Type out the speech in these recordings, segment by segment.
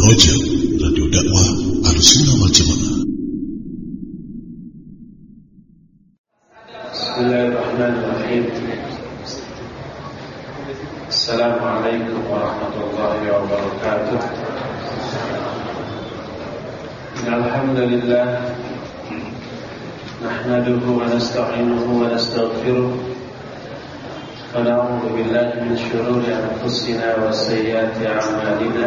Roja Radio Dakwah Alusuna wal Jamaah. Bismillahirrahmanirrahim. Assalamualaikum warahmatullahi wabarakatuh. Alhamdulillah نحمده ونستعينه ونستغفره ونعوذ بالله من شرور أنفسنا وسيئات أعمالنا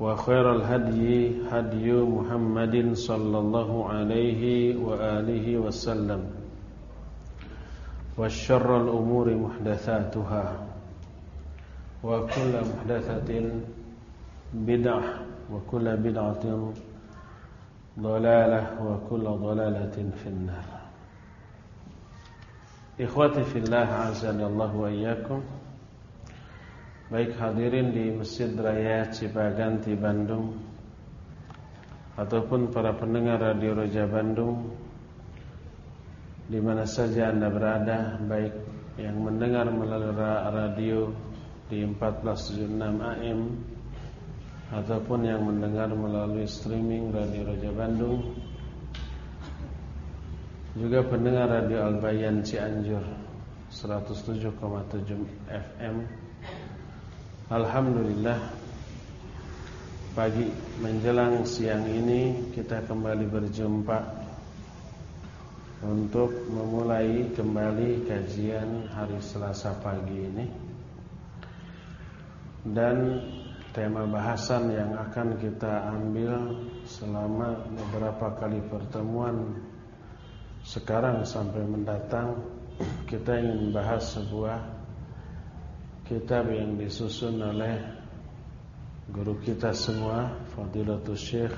وخير الهدي هدي محمد صلى الله عليه وآله وسلم والشر الأمور محدثاتها وكل محدثة بدعة وكل بدعة ضلالة وكل ضلالة في النار Ikhwati fillah azani Allah wa iyyakum. Baik hadirin di Masjid Raya Cipaganti Bandung ataupun para pendengar Radio Roja Bandung di mana saja Anda berada, baik yang mendengar melalui radio di 1476 AM ataupun yang mendengar melalui streaming Radio Roja Bandung juga pendengar Radio Albayan Cianjur 107,7 FM Alhamdulillah. Pagi menjelang siang ini Kita kembali berjumpa Untuk memulai kembali kajian hari Selasa pagi ini. Dan tema bahasan yang akan kita ambil Selama beberapa kali pertemuan sekarang sampai mendatang kita ingin bahas sebuah kitab yang disusun oleh guru kita semua Fadilatul Syekh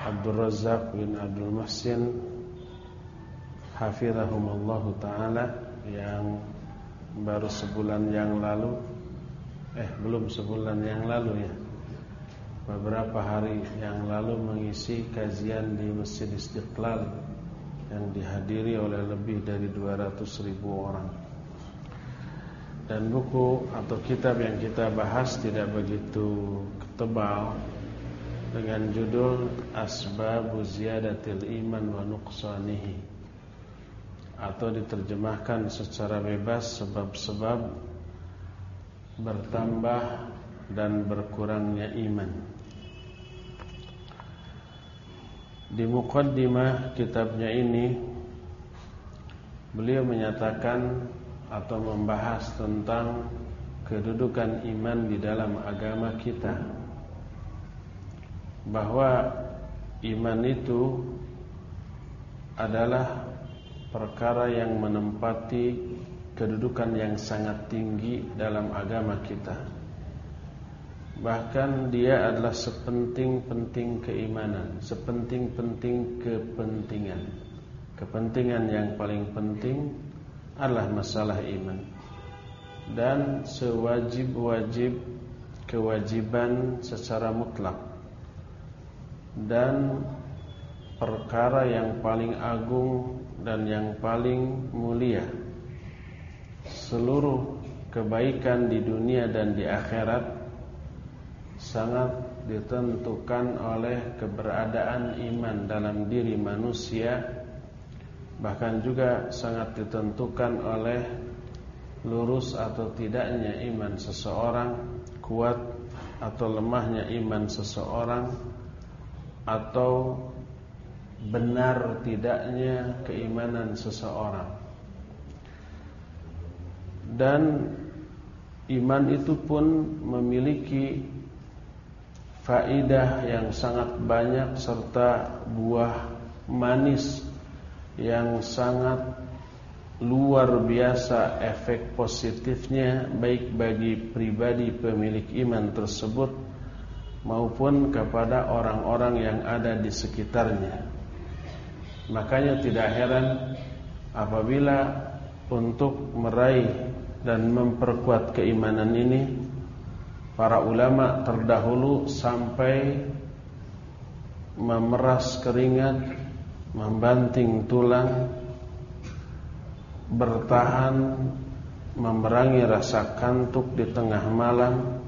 Abdul Razak bin Abdul Muhsin Hafizahumullah Ta'ala yang baru sebulan yang lalu eh belum sebulan yang lalu ya beberapa hari yang lalu mengisi kajian di Masjid Istiqlal yang dihadiri oleh lebih dari 200 ribu orang. Dan buku atau kitab yang kita bahas tidak begitu tebal dengan judul Asbabu Ziyadatil Iman wa Nuqsanihi atau diterjemahkan secara bebas sebab-sebab bertambah dan berkurangnya iman. Di mukaddimah kitabnya ini Beliau menyatakan Atau membahas tentang Kedudukan iman di dalam agama kita. Bahwa Iman itu Adalah Perkara yang menempati Kedudukan yang sangat tinggi Dalam agama kita. Bahkan dia adalah sepenting-penting keimanan Sepenting-penting kepentingan. Kepentingan yang paling penting adalah masalah iman Dan sewajib-wajib kewajiban secara mutlak Dan perkara yang paling agung dan yang paling mulia. Seluruh kebaikan di dunia dan di akhirat sangat ditentukan oleh keberadaan iman dalam diri manusia bahkan juga sangat ditentukan oleh lurus atau tidaknya iman seseorang kuat atau lemahnya iman seseorang atau benar tidaknya keimanan seseorang. Dan iman itu pun memiliki faidah yang sangat banyak serta buah manis yang sangat luar biasa efek positifnya baik bagi pribadi pemilik iman tersebut maupun kepada orang-orang yang ada di sekitarnya. Makanya tidak heran apabila untuk meraih dan memperkuat keimanan ini para ulama terdahulu sampai memeras keringat, membanting tulang, bertahan memerangi rasa kantuk di tengah malam,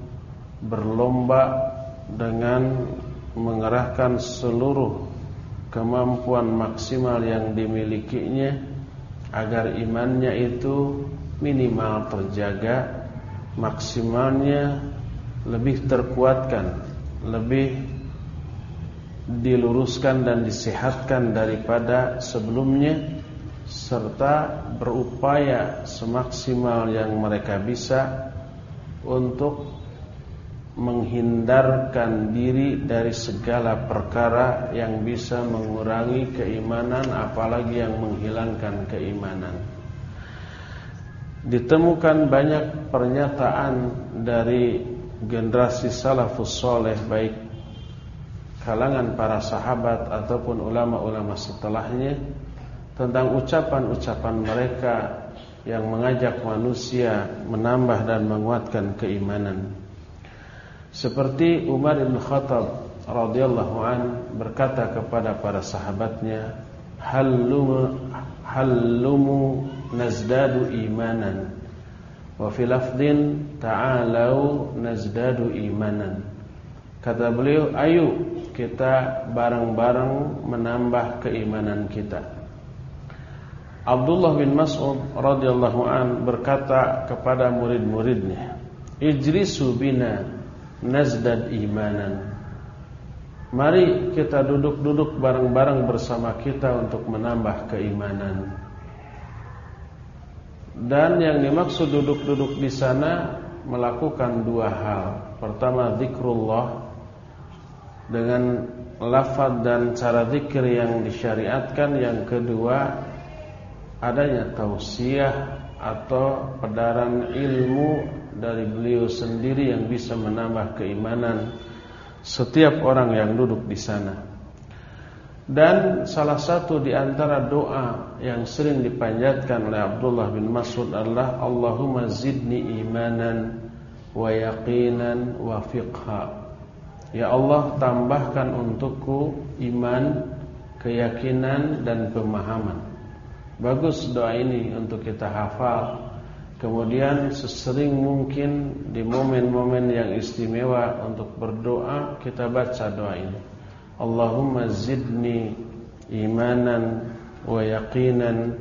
berlomba dengan mengerahkan seluruh kemampuan maksimal yang dimilikinya agar imannya itu minimal terjaga, maksimalnya lebih terkuatkan, lebih diluruskan dan disehatkan daripada sebelumnya serta berupaya semaksimal yang mereka bisa untuk menghindarkan diri dari segala perkara yang bisa mengurangi keimanan apalagi yang menghilangkan keimanan. Ditemukan banyak pernyataan dari generasi salafus soleh baik kalangan para sahabat ataupun ulama-ulama setelahnya tentang ucapan-ucapan mereka yang mengajak manusia menambah dan menguatkan keimanan. Seperti Umar bin Khattab radhiyallahu an berkata kepada para sahabatnya, "Hallumu hallumu nazdadu imanan." Wa fi lafdhin ta'alau nazdadu imanan. Kata beliau, "Ayo kita bareng-bareng menambah keimanan kita." Abdullah bin Mas'ud radhiyallahu an berkata kepada murid-muridnya, "Ijlisu bina nazdad imanan. Mari kita duduk-duduk bareng-bareng bersama kita untuk menambah keimanan. Dan yang dimaksud duduk-duduk di sana melakukan dua hal. Pertama zikrullah dengan lafaz dan cara zikir yang disyariatkan. Yang kedua adanya tausiah atau pedaran ilmu dari beliau sendiri yang bisa menambah keimanan setiap orang yang duduk di sana. Dan salah satu di antara doa yang sering dipanjatkan oleh Abdullah bin Mas'ud adalah Allahumma zidni imanan wa yaqinan wa fiqha. Ya Allah tambahkan untukku iman, keyakinan dan pemahaman. Bagus doa ini untuk kita hafal Kemudian sesering mungkin di momen-momen yang istimewa untuk berdoa kita baca doa ini. Allahumma zidni imanan wa yaqinan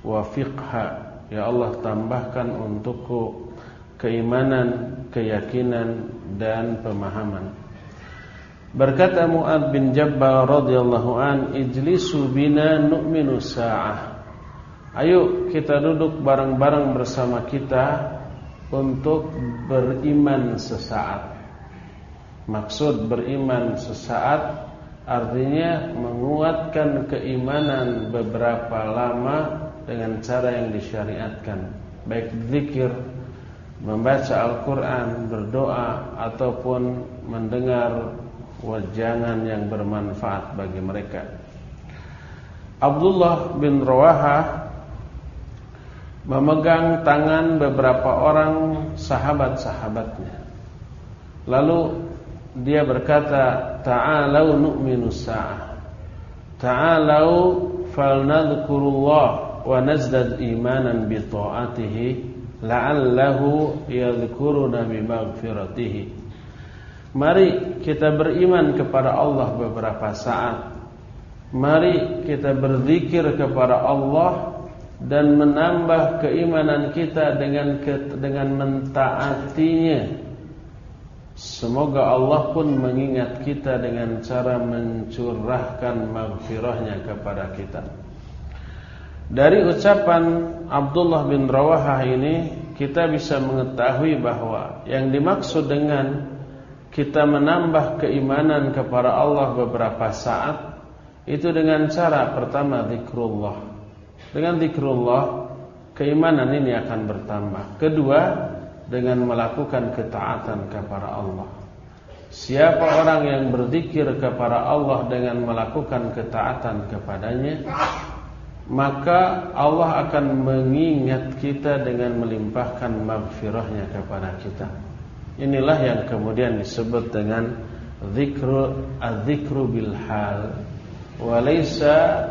wa fiqha. Ya Allah tambahkan untukku keimanan, keyakinan dan pemahaman. Berkata Mu'ad bin Jabbar radhiyallahu an, "Ijlisu bina nu'minu sa'ah." Ayo kita duduk bareng-bareng bersama kita untuk beriman sesaat. Maksud beriman sesaat artinya menguatkan keimanan beberapa lama dengan cara yang disyariatkan, baik zikir, membaca Al-Qur'an, berdoa ataupun mendengar wajangan yang bermanfaat bagi mereka. Abdullah bin Rawahah memegang tangan beberapa orang sahabat-sahabatnya. Lalu dia berkata, "Ta'alau nu'minu sa'ah." ta'alau falnadhkurullah wa nazdad imanan bi ta'atihi la'allahu yadhkuruna bi maghfiratihi Mari kita beriman kepada Allah beberapa saat. Mari kita berzikir kepada Allah dan menambah keimanan kita dengan dengan mentaatinya. Semoga Allah pun mengingat kita dengan cara mencurahkan maghfirahnya kepada kita. Dari ucapan Abdullah bin Rawahah ini Kita bisa mengetahui bahwa Yang dimaksud dengan Kita menambah keimanan kepada Allah beberapa saat Itu dengan cara pertama zikrullah Dengan zikrullah Keimanan ini akan bertambah Kedua dengan melakukan ketaatan kepada Allah. Siapa orang yang berzikir kepada Allah dengan melakukan ketaatan kepadanya, maka Allah akan mengingat kita dengan melimpahkan maghfirahnya kepada kita. Inilah yang kemudian disebut dengan zikru adzikru bil hal walaysa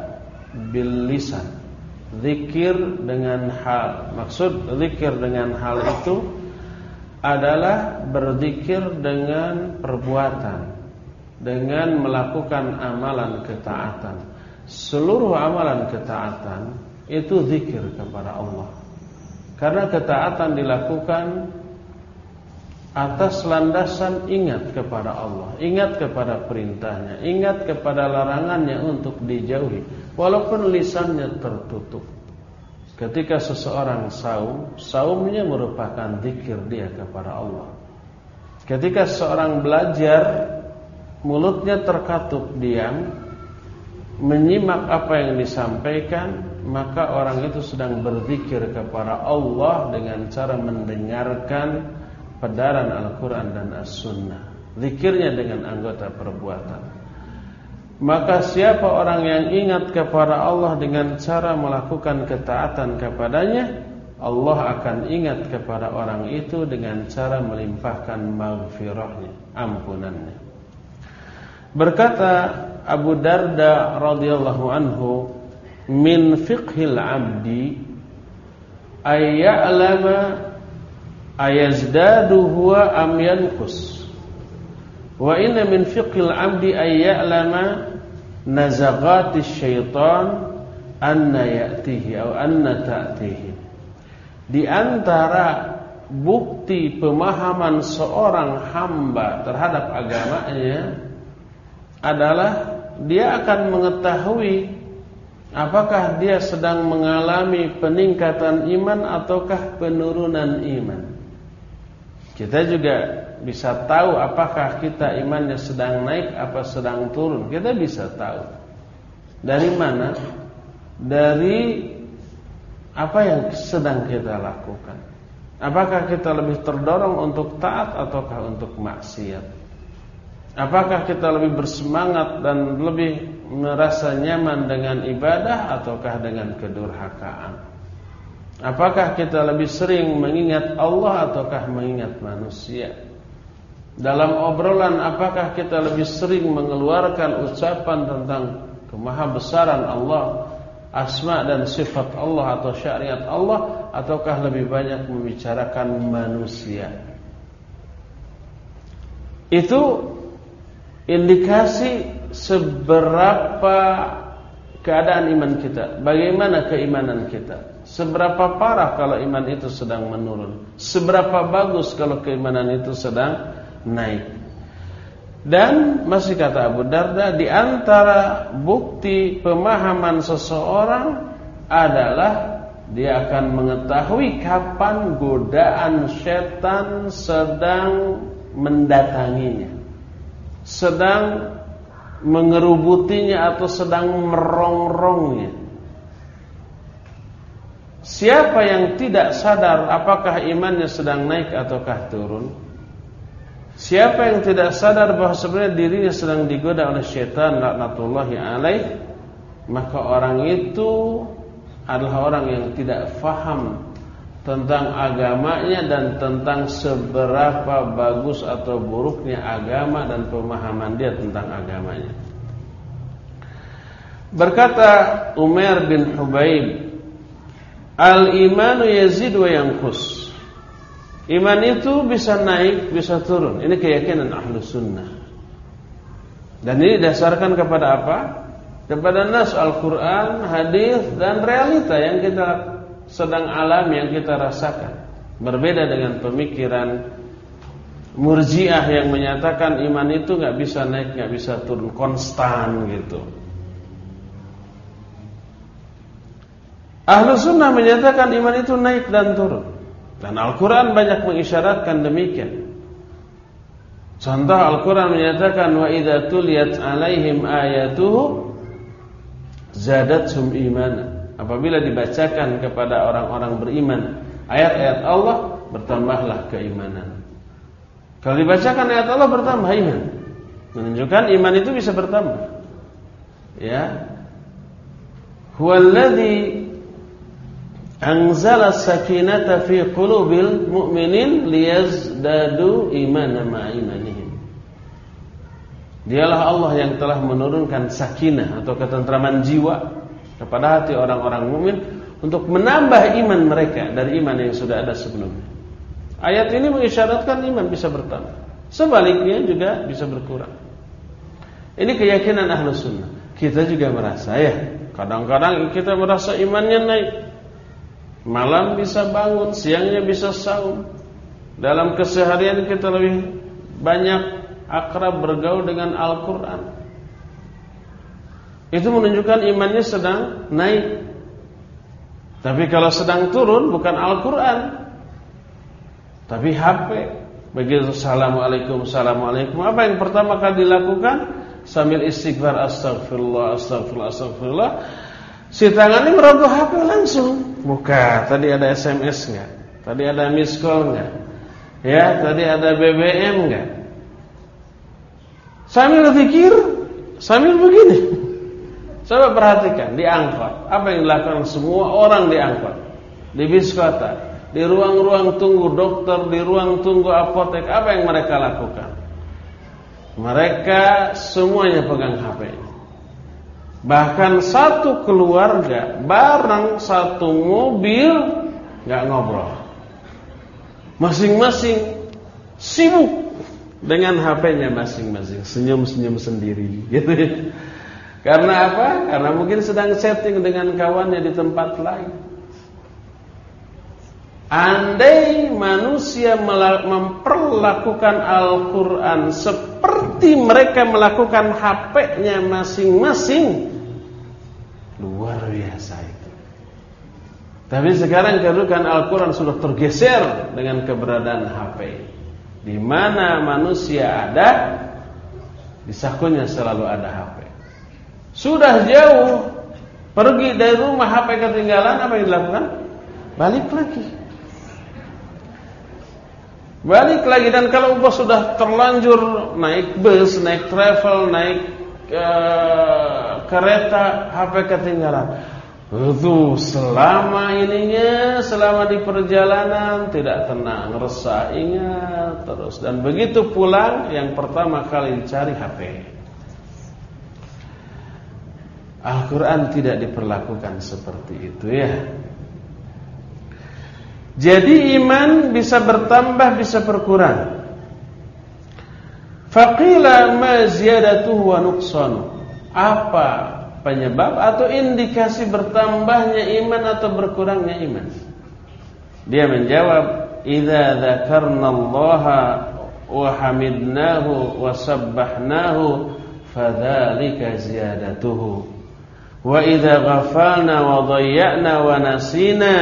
bil lisan. Zikir dengan hal. Maksud zikir dengan hal itu adalah berzikir dengan perbuatan dengan melakukan amalan ketaatan seluruh amalan ketaatan itu zikir kepada Allah karena ketaatan dilakukan atas landasan ingat kepada Allah ingat kepada perintahnya ingat kepada larangannya untuk dijauhi walaupun lisannya tertutup Ketika seseorang saum, saumnya merupakan zikir dia kepada Allah. Ketika seseorang belajar, mulutnya terkatup diam, menyimak apa yang disampaikan, maka orang itu sedang berzikir kepada Allah dengan cara mendengarkan pedaran Al-Quran dan As-Sunnah. Zikirnya dengan anggota perbuatan. Maka siapa orang yang ingat kepada Allah dengan cara melakukan ketaatan kepadanya Allah akan ingat kepada orang itu dengan cara melimpahkan maghfirahnya, ampunannya Berkata Abu Darda radhiyallahu anhu Min fiqhil abdi Ayya'lama Ayazdadu huwa am Wa inna min abdi ayya'lama nazaghatis syaitan anna ya'tihi atau anna ta'tihi. Di antara bukti pemahaman seorang hamba terhadap agamanya adalah dia akan mengetahui apakah dia sedang mengalami peningkatan iman ataukah penurunan iman. Kita juga bisa tahu apakah kita imannya sedang naik apa sedang turun. Kita bisa tahu. Dari mana? Dari apa yang sedang kita lakukan. Apakah kita lebih terdorong untuk taat ataukah untuk maksiat? Apakah kita lebih bersemangat dan lebih merasa nyaman dengan ibadah ataukah dengan kedurhakaan? Apakah kita lebih sering mengingat Allah ataukah mengingat manusia? Dalam obrolan apakah kita lebih sering mengeluarkan ucapan tentang kemahabesaran Allah, asma dan sifat Allah atau syariat Allah ataukah lebih banyak membicarakan manusia? Itu indikasi seberapa keadaan iman kita, bagaimana keimanan kita. Seberapa parah kalau iman itu sedang menurun, seberapa bagus kalau keimanan itu sedang naik. Dan masih kata Abu Darda di antara bukti pemahaman seseorang adalah dia akan mengetahui kapan godaan setan sedang mendatanginya. Sedang mengerubutinya atau sedang merongrongnya. Siapa yang tidak sadar apakah imannya sedang naik ataukah turun? Siapa yang tidak sadar bahwa sebenarnya dirinya sedang digoda oleh syaitan laknatullahi alaih, maka orang itu adalah orang yang tidak faham tentang agamanya dan tentang seberapa bagus atau buruknya agama dan pemahaman dia tentang agamanya. Berkata Umar bin Hubaib, "Al-imanu yazid wa yanqus." Iman itu bisa naik, bisa turun. Ini keyakinan ahlu sunnah. Dan ini dasarkan kepada apa? Kepada nas Al-Quran, hadis dan realita yang kita sedang alami, yang kita rasakan. Berbeda dengan pemikiran murjiah yang menyatakan iman itu nggak bisa naik, nggak bisa turun, konstan gitu. Ahlu sunnah menyatakan iman itu naik dan turun. Dan Al-Quran banyak mengisyaratkan demikian. Contoh Al-Quran menyatakan wa idza tuliyat alaihim ayatuhu zadatsum imana. Apabila dibacakan kepada orang-orang beriman ayat-ayat Allah, bertambahlah keimanan. Kalau dibacakan ayat Allah bertambah iman. Menunjukkan iman itu bisa bertambah. Ya. Huwallazi anzala sakinata fi qulubil mu'minin liyazdadu imanan ma'a imanihim. Dialah Allah yang telah menurunkan sakinah atau ketentraman jiwa kepada hati orang-orang mukmin untuk menambah iman mereka dari iman yang sudah ada sebelumnya. Ayat ini mengisyaratkan iman bisa bertambah. Sebaliknya juga bisa berkurang. Ini keyakinan ahlu sunnah. Kita juga merasa ya. Kadang-kadang kita merasa imannya naik. Malam bisa bangun, siangnya bisa saum. Dalam keseharian kita lebih banyak akrab bergaul dengan Al-Quran. Itu menunjukkan imannya sedang naik. Tapi kalau sedang turun bukan Al-Quran, tapi HP. Begitu Assalamualaikum, Assalamualaikum. Apa yang pertama kali dilakukan? Sambil istighfar, Astagfirullah, Astagfirullah, Astagfirullah. Si tangan ini merogoh HP langsung. Buka, tadi ada SMS enggak? Tadi ada miss call enggak? Ya, tadi ada BBM enggak? Sambil pikir, sambil begini. Coba perhatikan di angkot, apa yang dilakukan semua orang di angkot, di bis kota, di ruang-ruang tunggu dokter, di ruang tunggu apotek, apa yang mereka lakukan? Mereka semuanya pegang HP. Bahkan satu keluarga bareng satu mobil nggak ngobrol. Masing-masing sibuk dengan HP-nya masing-masing, senyum-senyum sendiri gitu ya. Karena apa? Karena mungkin sedang setting dengan kawannya di tempat lain. Andai manusia memperlakukan Al-Quran seperti mereka melakukan HP-nya masing-masing, luar biasa itu. Tapi sekarang kedudukan Al-Quran sudah tergeser dengan keberadaan HP. Di mana manusia ada, di sakunya selalu ada HP. Sudah jauh pergi dari rumah HP ketinggalan, apa yang dilakukan? Balik lagi. Balik lagi dan kalau bos sudah terlanjur naik bus, naik travel, naik uh, kereta, HP ketinggalan. Itu selama ininya, selama di perjalanan tidak tenang, resah, ingat terus. Dan begitu pulang, yang pertama kali dicari HP. Al-Quran tidak diperlakukan seperti itu ya. Jadi iman bisa bertambah bisa berkurang. Faqila ma ziyadatuhu wa nuqsanu. Apa penyebab atau indikasi bertambahnya iman atau berkurangnya iman? Dia menjawab, "Idza dzakarna Allah wa hamidnahu wa sabbahnahu fadzalika ziyadatuhu. Wa idza ghafalna wa dhayya'na wa nasina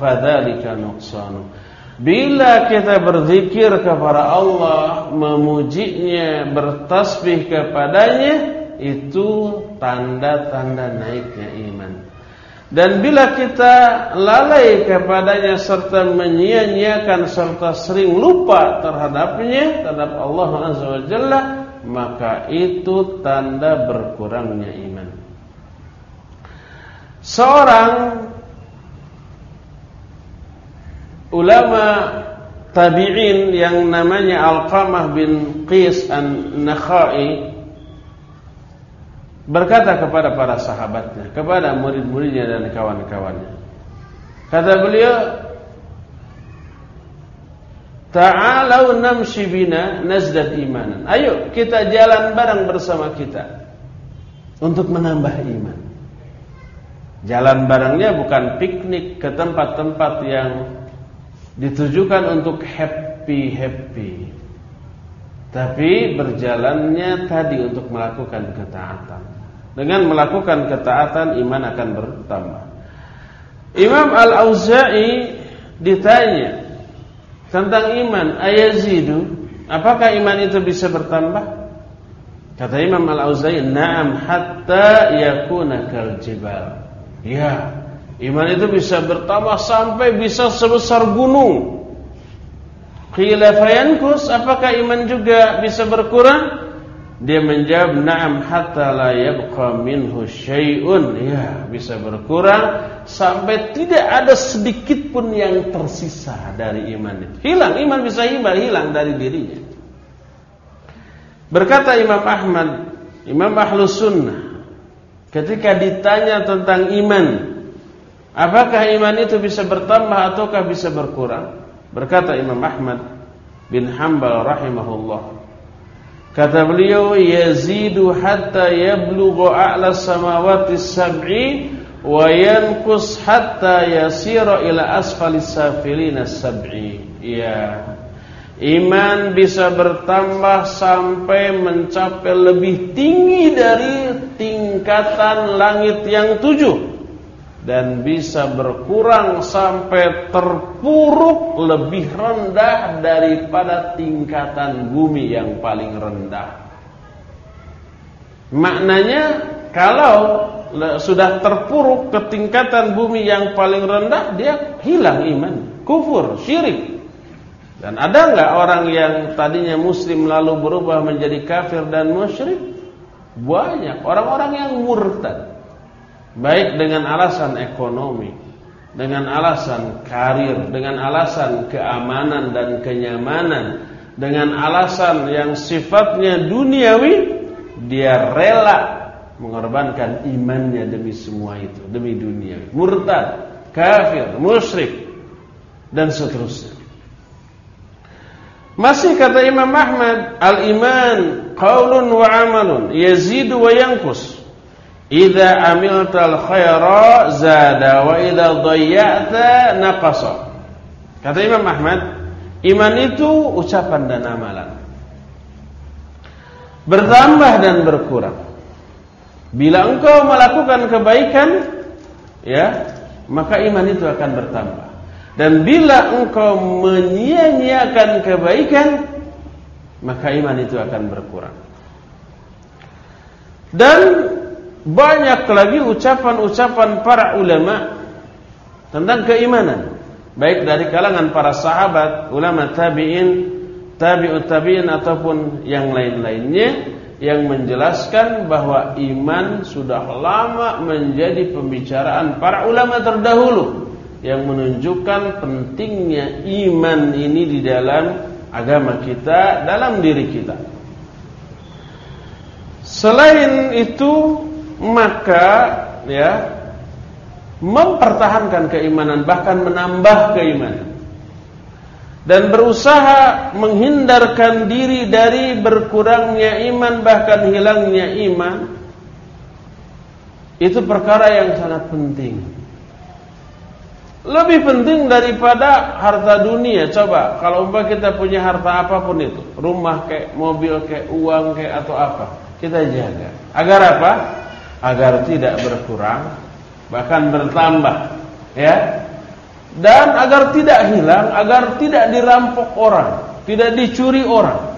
fadzalika nuqsanu. Bila kita berzikir kepada Allah, memujinya, bertasbih kepadanya, itu tanda-tanda naiknya iman. Dan bila kita lalai kepadanya serta menyia-nyiakan serta sering lupa terhadapnya, terhadap Allah Azza wa Jalla, maka itu tanda berkurangnya iman. Seorang ulama tabi'in yang namanya Al-Qamah bin Qis An-Nakhai berkata kepada para sahabatnya, kepada murid-muridnya dan kawan-kawannya. Kata beliau, Ta'alau namshi bina nazdad imanan. Ayo kita jalan bareng bersama kita untuk menambah iman. Jalan barengnya bukan piknik ke tempat-tempat yang ditujukan untuk happy-happy. Tapi berjalannya tadi untuk melakukan ketaatan. Dengan melakukan ketaatan iman akan bertambah. Imam Al-Auza'i ditanya tentang iman ayazidu, apakah iman itu bisa bertambah? Kata Imam Al-Auza'i, "Na'am hatta yakuna kal jibal." Ya, iman itu bisa bertambah sampai bisa sebesar gunung. Qila apakah iman juga bisa berkurang? Dia menjawab, "Na'am hatta la yabqa minhu syai'un." Ya, bisa berkurang sampai tidak ada sedikit pun yang tersisa dari iman itu. Hilang, iman bisa hilang, hilang dari dirinya. Berkata Imam Ahmad, Imam Ahlus Sunnah, ketika ditanya tentang iman, apakah iman itu bisa bertambah ataukah bisa berkurang? Berkata Imam Ahmad bin Hanbal rahimahullah, Kata beliau yazidu hatta yablughu a'la samawati sab'i wa yanqus hatta yasira ila asfali safilina sab'i. Ya. Iman bisa bertambah sampai mencapai lebih tinggi dari tingkatan langit yang tujuh dan bisa berkurang sampai terpuruk lebih rendah daripada tingkatan bumi yang paling rendah. Maknanya kalau sudah terpuruk ke tingkatan bumi yang paling rendah dia hilang iman, kufur, syirik. Dan ada nggak orang yang tadinya muslim lalu berubah menjadi kafir dan musyrik? Banyak orang-orang yang murtad baik dengan alasan ekonomi, dengan alasan karir, dengan alasan keamanan dan kenyamanan, dengan alasan yang sifatnya duniawi, dia rela mengorbankan imannya demi semua itu, demi dunia. Murtad, kafir, musyrik dan seterusnya. Masih kata Imam Ahmad, al-iman qaulun wa amalun, yazidu wa yanqus. Idza amiltal khaira zada wa idza dhayya'ta naqasa. Kata Imam Ahmad, iman itu ucapan dan amalan. Bertambah dan berkurang. Bila engkau melakukan kebaikan, ya, maka iman itu akan bertambah. Dan bila engkau menyia-nyiakan kebaikan, maka iman itu akan berkurang. Dan banyak lagi ucapan-ucapan para ulama tentang keimanan, baik dari kalangan para sahabat, ulama tabi'in, tabi'ut tabi'in ataupun yang lain-lainnya yang menjelaskan bahwa iman sudah lama menjadi pembicaraan para ulama terdahulu yang menunjukkan pentingnya iman ini di dalam agama kita, dalam diri kita. Selain itu maka ya mempertahankan keimanan bahkan menambah keimanan. Dan berusaha menghindarkan diri dari berkurangnya iman bahkan hilangnya iman itu perkara yang sangat penting. Lebih penting daripada harta dunia. Coba kalau umpah kita punya harta apa pun itu rumah kayak mobil kayak uang kayak atau apa kita jaga. Agar apa agar tidak berkurang bahkan bertambah ya. Dan agar tidak hilang agar tidak dirampok orang tidak dicuri orang.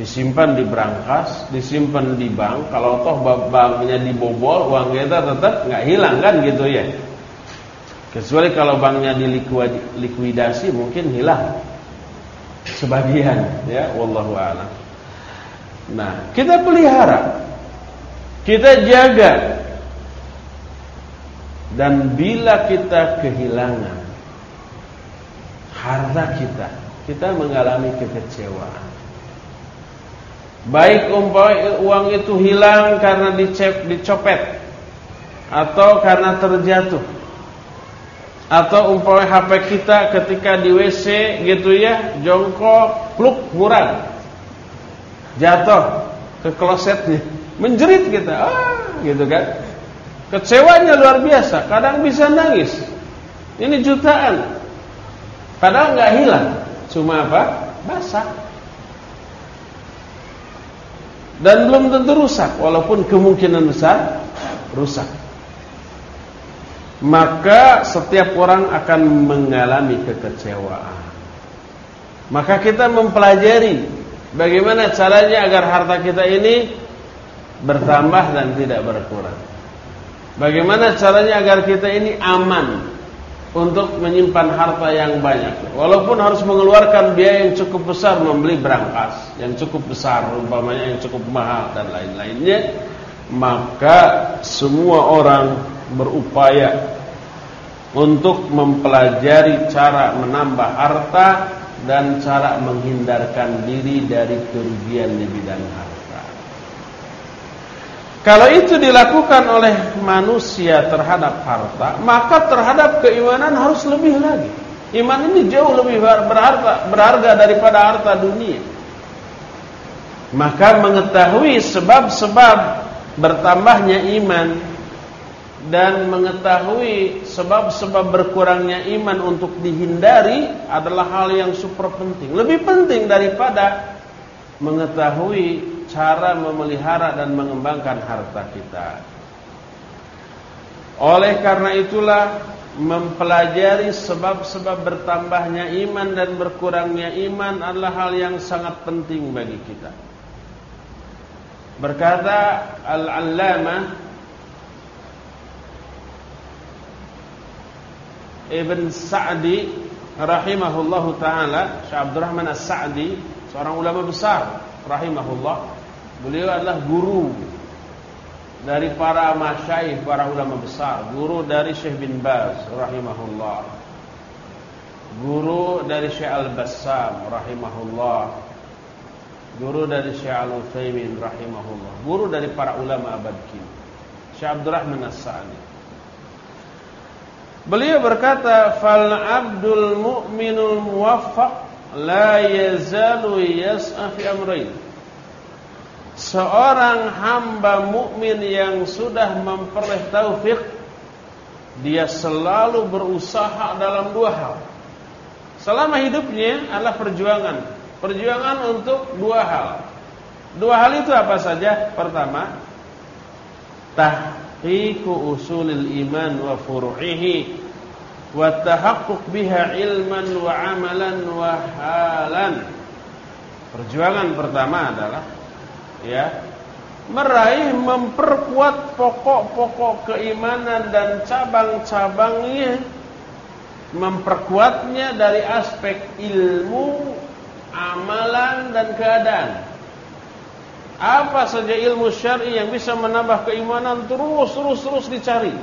Disimpan di brankas disimpan di bank kalau toh banknya dibobol uang kita tetap nggak hilang kan gitu ya. Kecuali kalau banknya dilikuidasi mungkin hilang. Sebagian ya wallahu a'lam. Nah kita pelihara kita jaga Dan bila kita kehilangan Harta kita Kita mengalami kekecewaan Baik uang itu hilang karena dicep, dicopet atau karena terjatuh. Atau umpamanya HP kita ketika di WC gitu ya, jongkok, pluk murah. Jatuh ke klosetnya, menjerit kita. Ah, gitu kan. Kecewanya luar biasa, kadang bisa nangis. Ini jutaan. Padahal nggak hilang, cuma apa? Basah dan belum tentu rusak walaupun kemungkinan besar rusak maka setiap orang akan mengalami kekecewaan maka kita mempelajari bagaimana caranya agar harta kita ini bertambah dan tidak berkurang bagaimana caranya agar kita ini aman untuk menyimpan harta yang banyak. Walaupun harus mengeluarkan biaya yang cukup besar membeli berangkas yang cukup besar, umpamanya yang cukup mahal dan lain-lainnya, maka semua orang berupaya untuk mempelajari cara menambah harta dan cara menghindarkan diri dari kerugian di bidang harta. Kalau itu dilakukan oleh manusia terhadap harta, maka terhadap keimanan harus lebih lagi. Iman ini jauh lebih berharga, berharga daripada harta dunia. Maka mengetahui sebab-sebab bertambahnya iman dan mengetahui sebab-sebab berkurangnya iman untuk dihindari adalah hal yang super penting. Lebih penting daripada mengetahui cara memelihara dan mengembangkan harta kita. Oleh karena itulah mempelajari sebab-sebab bertambahnya iman dan berkurangnya iman adalah hal yang sangat penting bagi kita. Berkata Al-Allamah Ibn Sa'di rahimahullahu taala, Syekh Abdurrahman As-Sa'di, seorang ulama besar rahimahullah Beliau adalah guru dari para masyaikh, para ulama besar, guru dari Syekh bin Baz rahimahullah. Guru dari Syekh Al-Bassam rahimahullah. Guru dari Syekh Al-Utsaimin rahimahullah. Guru dari para ulama abad kini. Syekh Abdurrahman As-Sa'di. Beliau berkata, "Fal 'abdul mu'minul muwaffaq la yazalu yas'a fi amrayn." Seorang hamba mukmin yang sudah memperoleh taufik dia selalu berusaha dalam dua hal. Selama hidupnya adalah perjuangan. Perjuangan untuk dua hal. Dua hal itu apa saja? Pertama, tahqiqu usulil iman wa furu'ihi wa tahaqquq biha ilman wa amalan wa halan. Perjuangan pertama adalah ya meraih memperkuat pokok-pokok keimanan dan cabang-cabangnya memperkuatnya dari aspek ilmu, amalan dan keadaan. Apa saja ilmu syar'i yang bisa menambah keimanan terus terus terus dicari.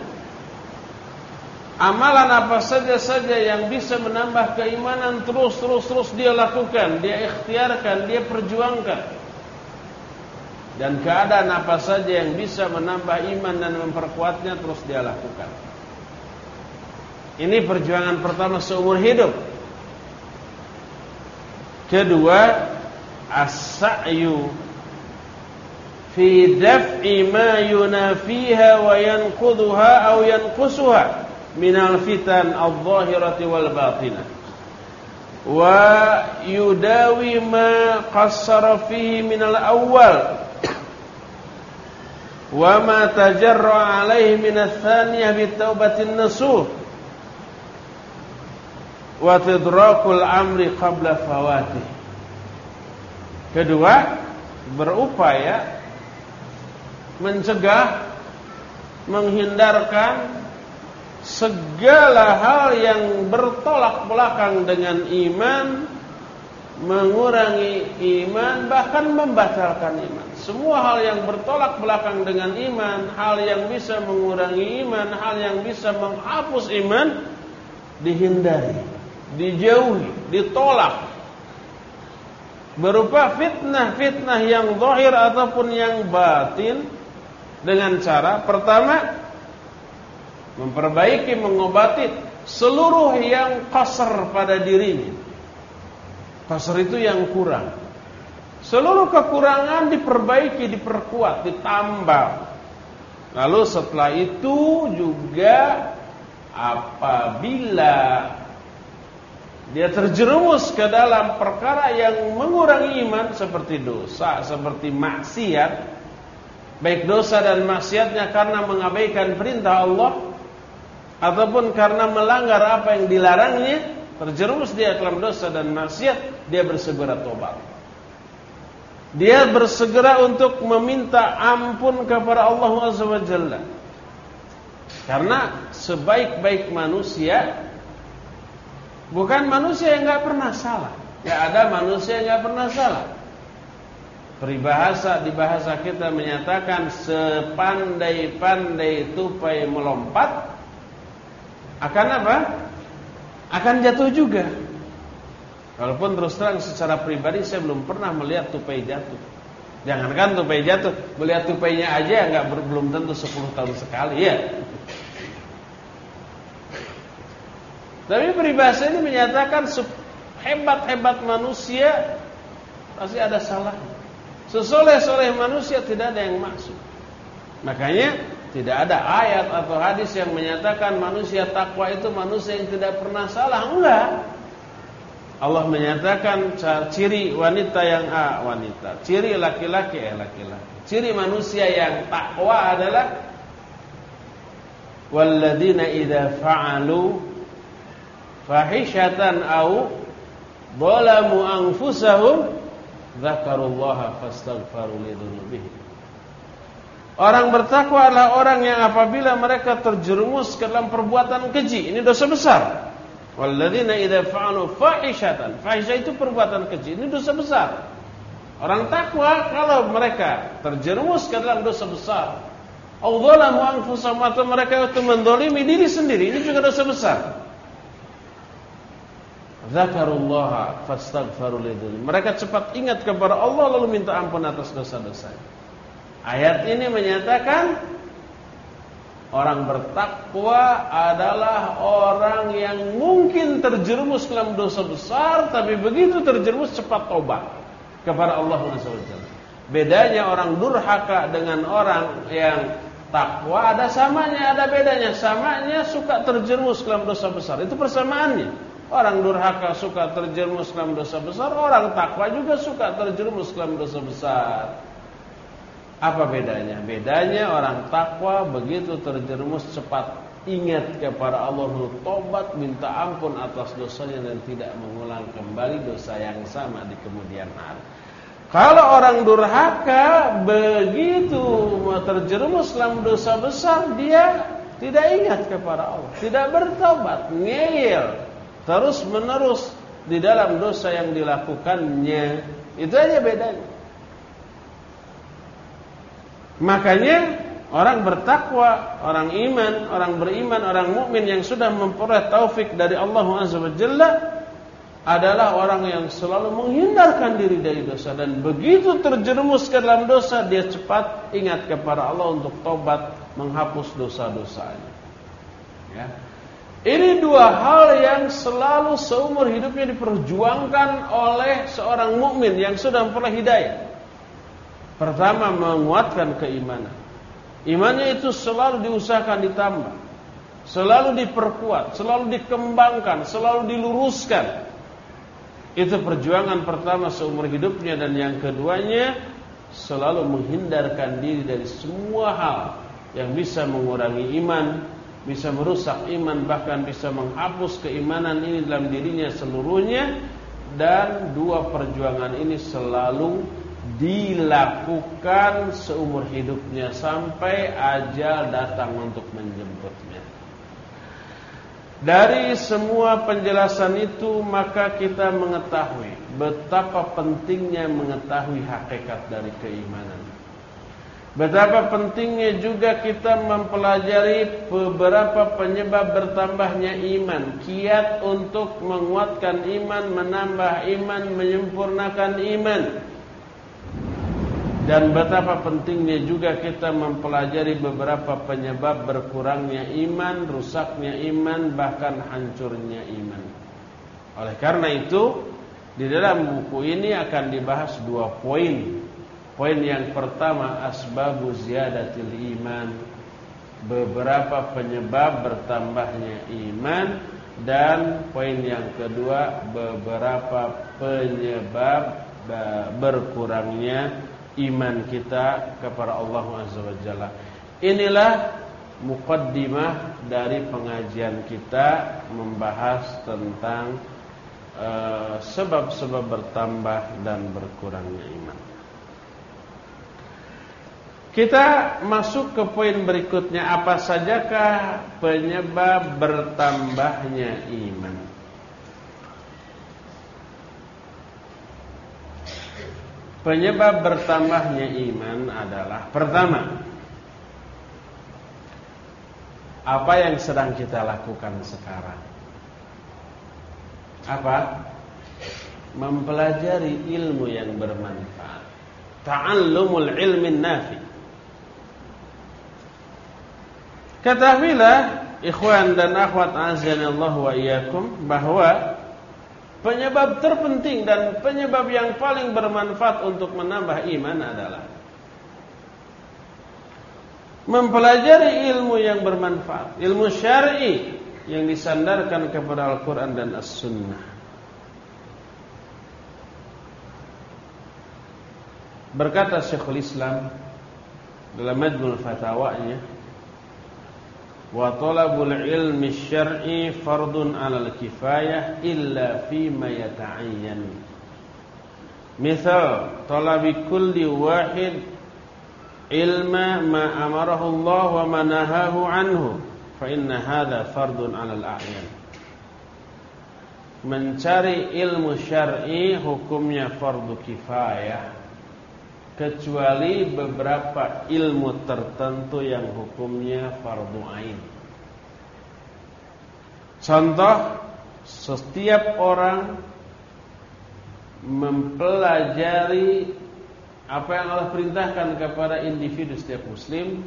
Amalan apa saja saja yang bisa menambah keimanan terus terus terus dia lakukan, dia ikhtiarkan, dia perjuangkan dan keadaan apa saja yang bisa menambah iman dan memperkuatnya terus dia lakukan. Ini perjuangan pertama seumur hidup. Kedua, as-sa'yu fi daf'i ma yunafiha wa yanqudhuha aw yanqusuha min al-fitan adh-dhahirati wal batinah. Wa yudawi ma qassara fihi min al-awwal wa ma tajarra alaihi min ats-tsaniyah bi taubatin nasuh wa tidrakul amri qabla fawatih. Kedua berupaya mencegah menghindarkan segala hal yang bertolak belakang dengan iman mengurangi iman bahkan membatalkan iman semua hal yang bertolak belakang dengan iman, hal yang bisa mengurangi iman, hal yang bisa menghapus iman dihindari, dijauhi, ditolak. berupa fitnah-fitnah yang zahir ataupun yang batin dengan cara pertama memperbaiki mengobati seluruh yang kasar pada dirinya. Kasar itu yang kurang. Seluruh kekurangan diperbaiki, diperkuat, ditambah. Lalu setelah itu juga apabila dia terjerumus ke dalam perkara yang mengurangi iman seperti dosa, seperti maksiat, baik dosa dan maksiatnya karena mengabaikan perintah Allah ataupun karena melanggar apa yang dilarangnya, terjerumus dia dalam dosa dan maksiat, dia bersegera tobat. Dia bersegera untuk meminta ampun kepada Allah Azza wa Jalla. Karena sebaik-baik manusia Bukan manusia yang nggak pernah salah. Ya ada manusia yang nggak pernah salah. Peribahasa di bahasa kita menyatakan sepandai-pandai tupai melompat akan apa? Akan jatuh juga. Walaupun terus terang secara pribadi saya belum pernah melihat tupai jatuh. Jangankan tupai jatuh, melihat tupainya aja nggak belum tentu 10 tahun sekali ya. Tapi peribahasa ini menyatakan hebat-hebat manusia pasti ada salah. Sesoleh-soleh manusia tidak ada yang masuk. Makanya tidak ada ayat atau hadis yang menyatakan manusia takwa itu manusia yang tidak pernah salah. Enggak. Allah menyatakan ciri wanita yang ah, wanita, ciri laki-laki eh laki-laki. Ciri manusia yang takwa adalah walladzina idza fa'alu fahishatan au zalamu anfusahum dzakarullaha fastaghfaru lidzunubihim Orang bertakwa adalah orang yang apabila mereka terjerumus ke dalam perbuatan keji. Ini dosa besar. Walladzina idza fa'alu fahishatan. Fahisha itu perbuatan keji. Ini dosa besar. Orang takwa kalau mereka terjerumus ke dalam dosa besar, Allah anfusahum atau mereka itu mendolimi diri sendiri, ini juga dosa besar. Zakarullah fastaghfaru Mereka cepat ingat kepada Allah lalu minta ampun atas dosa-dosa. Ayat ini menyatakan orang bertakwa adalah orang yang mungkin terjerumus dalam dosa besar tapi begitu terjerumus cepat tobat kepada Allah SWT. Bedanya orang durhaka dengan orang yang takwa ada samanya, ada bedanya. Samanya suka terjerumus dalam dosa besar. Itu persamaannya. Orang durhaka suka terjerumus dalam dosa besar, orang takwa juga suka terjerumus dalam dosa besar. Apa bedanya? Bedanya orang takwa begitu terjerumus cepat ingat kepada Allah tobat minta ampun atas dosanya dan tidak mengulang kembali dosa yang sama di kemudian hari. Kalau orang durhaka begitu terjerumus dalam dosa besar dia tidak ingat kepada Allah, tidak bertobat, ngeyel, terus menerus di dalam dosa yang dilakukannya. Itu aja bedanya. Makanya orang bertakwa, orang iman, orang beriman, orang mukmin yang sudah memperoleh taufik dari Allah Azza wa Jalla adalah orang yang selalu menghindarkan diri dari dosa dan begitu terjerumus ke dalam dosa dia cepat ingat kepada Allah untuk tobat menghapus dosa-dosanya. Ya. Ini dua hal yang selalu seumur hidupnya diperjuangkan oleh seorang mukmin yang sudah memperoleh hidayah. Pertama menguatkan keimanan. Imannya itu selalu diusahakan ditambah, selalu diperkuat, selalu dikembangkan, selalu diluruskan. Itu perjuangan pertama seumur hidupnya dan yang keduanya selalu menghindarkan diri dari semua hal yang bisa mengurangi iman, bisa merusak iman bahkan bisa menghapus keimanan ini dalam dirinya seluruhnya dan dua perjuangan ini selalu dilakukan seumur hidupnya sampai ajal datang untuk menjemputnya. Dari semua penjelasan itu maka kita mengetahui betapa pentingnya mengetahui hakikat dari keimanan. Betapa pentingnya juga kita mempelajari beberapa penyebab bertambahnya iman, kiat untuk menguatkan iman, menambah iman, menyempurnakan iman. Dan betapa pentingnya juga kita mempelajari beberapa penyebab berkurangnya iman, rusaknya iman, bahkan hancurnya iman. Oleh karena itu, di dalam buku ini akan dibahas dua poin. Poin yang pertama asbabu ziyadatil iman. Beberapa penyebab bertambahnya iman. Dan poin yang kedua beberapa penyebab berkurangnya iman kita kepada Allah Azza wa Jalla. Inilah mukaddimah dari pengajian kita membahas tentang eh, sebab-sebab uh, bertambah dan berkurangnya iman. Kita masuk ke poin berikutnya Apa sajakah penyebab bertambahnya iman Penyebab bertambahnya iman adalah Pertama Apa yang sedang kita lakukan sekarang? Apa? Mempelajari ilmu yang bermanfaat. Ta'allumul ilmin nafi. Ketahuilah ikhwan dan akhwat azanillah wa iyyakum bahwa penyebab terpenting dan penyebab yang paling bermanfaat untuk menambah iman adalah mempelajari ilmu yang bermanfaat, ilmu syar'i yang disandarkan kepada Al-Qur'an dan As-Sunnah. Berkata Syekhul Islam dalam Majmul Fatawanya wa talabul ilmi syar'i fardun 'alal kifayah illa fi ma yata'ayyan. Misal talabi kulli wahid ilma ma amarahu Allah wa ma nahahu anhu fa inna hadha fardun 'alal a'yan. Mencari ilmu syar'i hukumnya fardu kifayah kecuali beberapa ilmu tertentu yang hukumnya fardu ain. Contoh, setiap orang mempelajari apa yang Allah perintahkan kepada individu setiap muslim,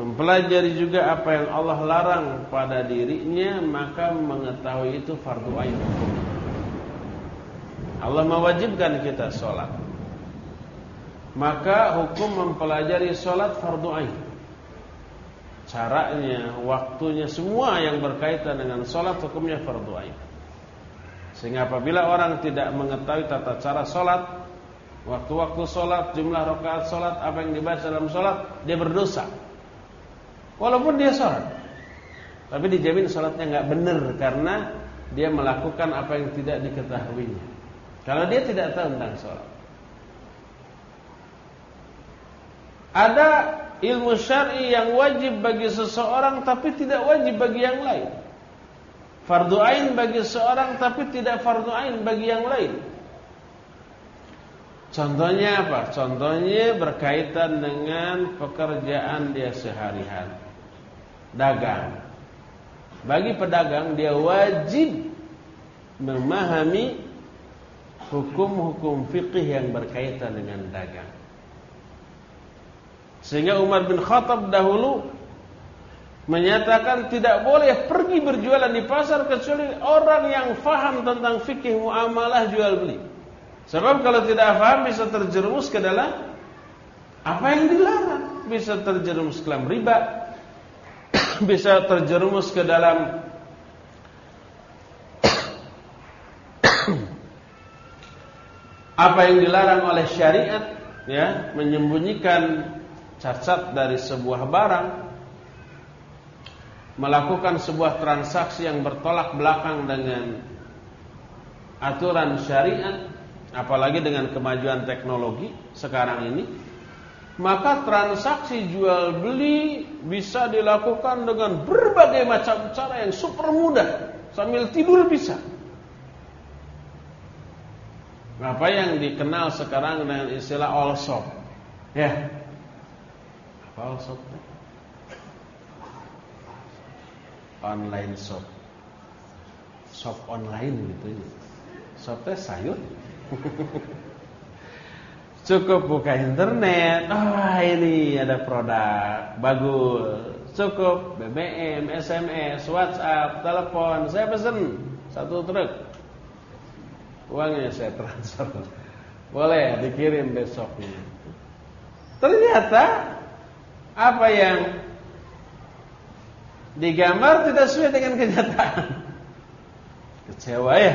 mempelajari juga apa yang Allah larang pada dirinya, maka mengetahui itu fardu ain Allah mewajibkan kita sholat maka hukum mempelajari sholat fardu ain. Caranya, waktunya, semua yang berkaitan dengan sholat hukumnya fardu ain. Sehingga apabila orang tidak mengetahui tata cara sholat, waktu-waktu sholat, jumlah rakaat sholat, apa yang dibaca dalam sholat, dia berdosa. Walaupun dia sholat, tapi dijamin sholatnya nggak benar karena dia melakukan apa yang tidak diketahuinya. Kalau dia tidak tahu tentang sholat. Ada ilmu syar'i yang wajib bagi seseorang tapi tidak wajib bagi yang lain. Fardu ain bagi seorang tapi tidak fardu ain bagi yang lain. Contohnya apa? Contohnya berkaitan dengan pekerjaan dia sehari-hari. Dagang. Bagi pedagang dia wajib memahami hukum-hukum fikih yang berkaitan dengan dagang. Sehingga Umar bin Khattab dahulu menyatakan tidak boleh pergi berjualan di pasar kecuali orang yang faham tentang fikih muamalah jual beli. Sebab kalau tidak faham bisa terjerumus ke dalam apa yang dilarang, bisa terjerumus ke dalam riba, bisa terjerumus ke dalam apa yang dilarang oleh syariat, ya, menyembunyikan cacat dari sebuah barang melakukan sebuah transaksi yang bertolak belakang dengan aturan syariat apalagi dengan kemajuan teknologi sekarang ini maka transaksi jual beli bisa dilakukan dengan berbagai macam cara yang super mudah sambil tidur bisa. Apa yang dikenal sekarang dengan istilah all shop? Ya Apa shop Online shop. Shop online gitu ya. Shop teh sayur. Cukup buka internet. Oh, ini ada produk bagus. Cukup BBM, SMS, WhatsApp, telepon. Saya pesen satu truk. Uangnya saya transfer. Boleh dikirim besoknya. Ternyata apa yang digambar tidak sesuai dengan kenyataan. Kecewa ya.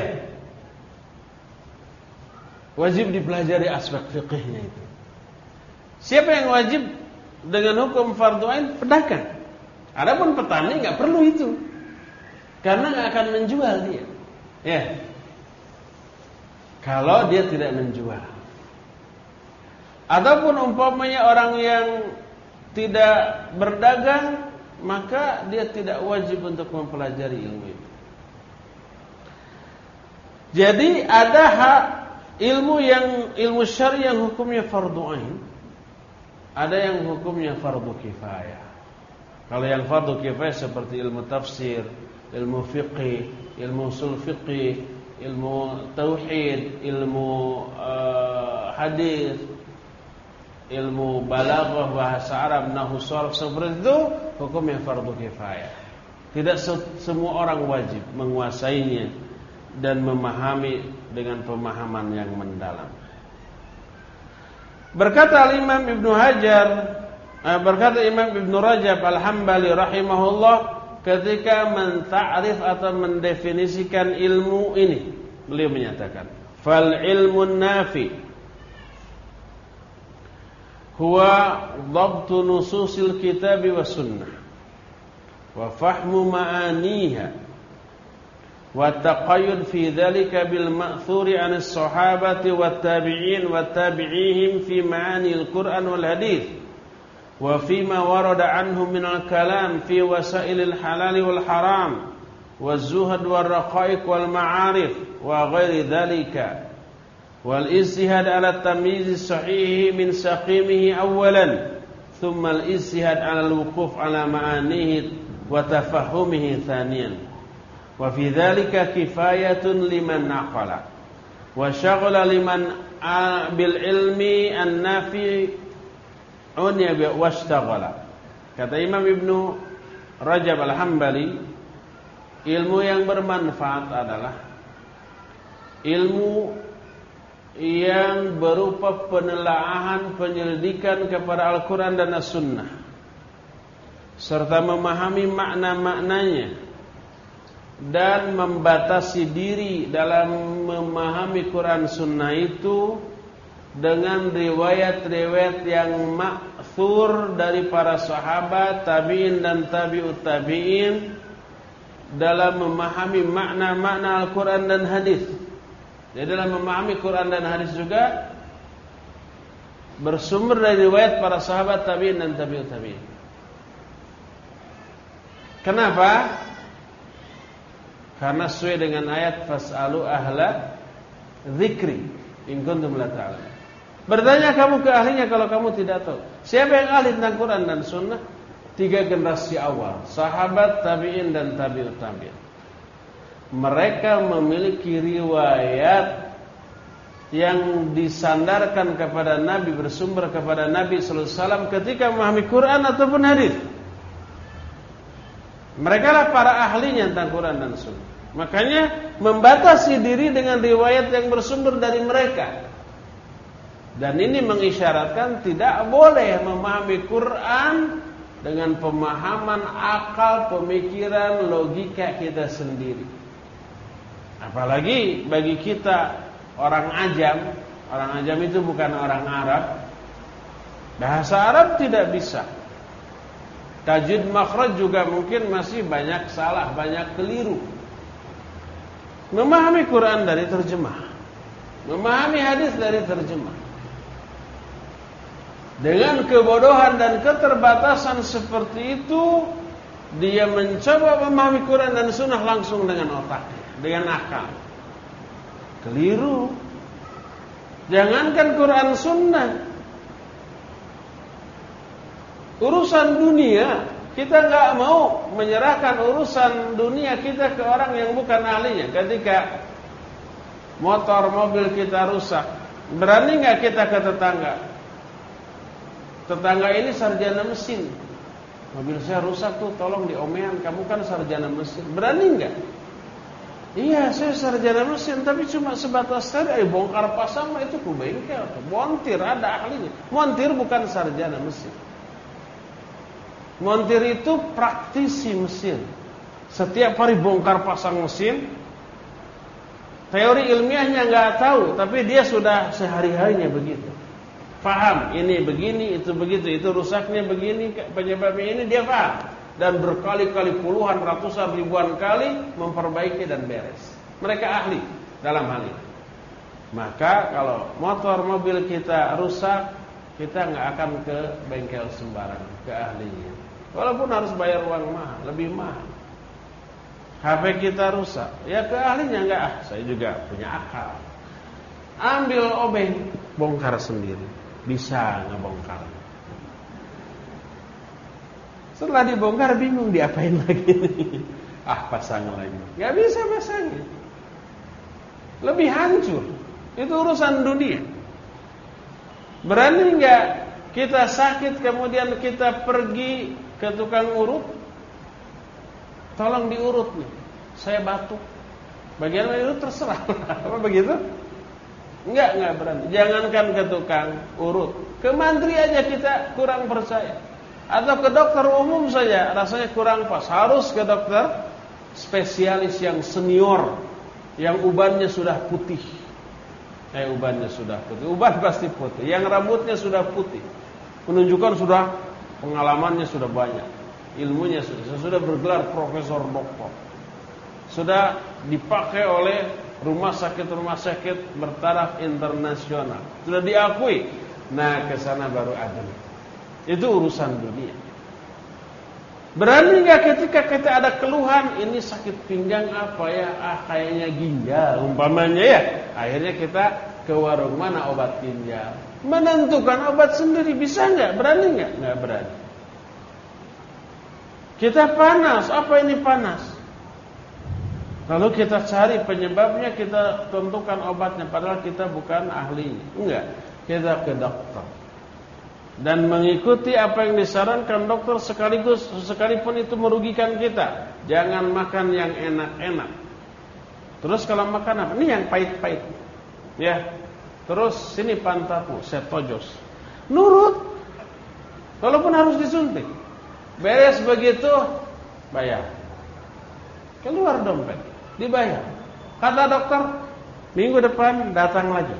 Wajib dipelajari aspek fikihnya itu. Siapa yang wajib dengan hukum fardu ain? Pedagang. Adapun petani nggak perlu itu. Karena nggak akan menjual dia. Ya. Kalau dia tidak menjual. Ataupun umpamanya orang yang tidak berdagang maka dia tidak wajib untuk mempelajari ilmu itu. Jadi ada hak ilmu yang ilmu syar'i yang hukumnya fardu ain, ada yang hukumnya fardu kifayah. Kalau yang fardu kifayah seperti ilmu tafsir, ilmu fiqih, ilmu usul fiqih, ilmu tauhid, ilmu uh, hadis, ilmu balaghah bahasa Arab nahwu sharaf seperti itu hukumnya fardu kifayah. Tidak semua orang wajib menguasainya dan memahami dengan pemahaman yang mendalam. Berkata Imam Ibnu Hajar, eh, berkata Imam Ibnu Rajab Al-Hambali rahimahullah ketika menta'rif atau mendefinisikan ilmu ini, beliau menyatakan, "Fal ilmu nafi' هو ضبط نصوص الكتاب والسنة وفهم معانيها والتقيد في ذلك بالمأثور عن الصحابة والتابعين وتابعيهم في معاني القرآن والحديث وفيما ورد عنهم من الكلام في وسائل الحلال والحرام والزهد والرقائق والمعارف وغير ذلك. والاجتهاد على التمييز الصحيح من سقيمه أولا ثم الاجتهاد على الوقوف على معانيه وتفهمه ثانيا وفي ذلك كفاية لمن نقل وشغل لمن بالعلم النافع عني واشتغل kata Imam Ibnu Rajab Al-Hambali ilmu yang bermanfaat adalah ilmu yang berupa penelaahan penyelidikan kepada Al-Quran dan As-Sunnah serta memahami makna-maknanya dan membatasi diri dalam memahami Quran Sunnah itu dengan riwayat-riwayat yang makthur dari para sahabat, tabi'in dan tabi'ut tabi'in dalam memahami makna-makna Al-Quran dan hadis. Jadi dalam memahami Quran dan hadis juga bersumber dari riwayat para sahabat tabi'in dan tabi'ut tabi'in. Kenapa? Karena sesuai dengan ayat fasalu ahla zikri in kuntum la ta'lamun. Bertanya kamu ke ahlinya kalau kamu tidak tahu. Siapa yang ahli tentang Quran dan sunnah? Tiga generasi awal, sahabat, tabi'in dan tabi'ut tabi'in mereka memiliki riwayat yang disandarkan kepada Nabi bersumber kepada Nabi sallallahu alaihi wasallam ketika memahami Quran ataupun hadis. Mereka lah para ahlinya tentang Quran dan Sunnah. Makanya membatasi diri dengan riwayat yang bersumber dari mereka. Dan ini mengisyaratkan tidak boleh memahami Quran dengan pemahaman akal, pemikiran, logika kita sendiri. Apalagi bagi kita orang ajam, orang ajam itu bukan orang Arab. Bahasa Arab tidak bisa. Tajwid makhraj juga mungkin masih banyak salah, banyak keliru. Memahami Quran dari terjemah. Memahami hadis dari terjemah. Dengan kebodohan dan keterbatasan seperti itu, dia mencoba memahami Quran dan sunnah langsung dengan otaknya dengan akal. Keliru. Jangankan Quran Sunnah. Urusan dunia kita nggak mau menyerahkan urusan dunia kita ke orang yang bukan ahlinya. Ketika motor mobil kita rusak, berani nggak kita ke tetangga? Tetangga ini sarjana mesin. Mobil saya rusak tuh, tolong diomean. Kamu kan sarjana mesin. Berani nggak? Iya, saya sarjana mesin, tapi cuma sebatas tadi ayo bongkar pasang itu ke bengkel, montir ada ahlinya. Montir bukan sarjana mesin. Montir itu praktisi mesin. Setiap hari bongkar pasang mesin. Teori ilmiahnya nggak tahu, tapi dia sudah sehari-harinya begitu. Faham, ini begini, itu begitu, itu rusaknya begini, penyebabnya ini dia paham dan berkali-kali puluhan, ratusan, ribuan kali memperbaiki dan beres. Mereka ahli dalam hal ini. Maka kalau motor mobil kita rusak, kita nggak akan ke bengkel sembarang, ke ahlinya. Walaupun harus bayar uang mahal, lebih mahal. HP kita rusak, ya ke ahlinya enggak ah, saya juga punya akal. Ambil obeng, bongkar sendiri. Bisa ngebongkar. Setelah dibongkar bingung diapain lagi Ah pasang lagi. Gak bisa pasangin. Lebih hancur. Itu urusan dunia. Berani nggak kita sakit kemudian kita pergi ke tukang urut, tolong diurut nih. Saya batuk. Bagian itu terserah. Apa begitu? Enggak, enggak berani. Jangankan ke tukang urut, ke mantri aja kita kurang percaya. Atau ke dokter umum saja rasanya kurang pas. Harus ke dokter spesialis yang senior yang ubannya sudah putih. Eh ubannya sudah putih. Uban pasti putih. Yang rambutnya sudah putih. Menunjukkan sudah Pengalamannya sudah banyak. Ilmunya sudah, sudah bergelar profesor doktor. Sudah dipakai oleh rumah sakit-rumah sakit bertaraf internasional. Sudah diakui. Nah, ke sana baru adil. Itu urusan dunia. Berani nggak ketika kita ada keluhan ini sakit pinggang apa ya? Ah kayaknya ginjal umpamanya ya. Akhirnya kita ke warung mana obat ginjal menentukan obat sendiri bisa nggak? Berani nggak? Nggak berani. Kita panas, apa ini panas? Lalu kita cari penyebabnya, kita tentukan obatnya, padahal kita bukan ahli. Enggak, kita ke dokter dan mengikuti apa yang disarankan dokter sekaligus sekalipun itu merugikan kita. Jangan makan yang enak-enak. Terus kalau makan apa? Ini yang pahit-pahit. Ya, Terus sini pantatmu, saya tojos. Nurut. Walaupun harus disuntik. Beres begitu, bayar. Keluar dompet, dibayar. Kata dokter, minggu depan datang lagi.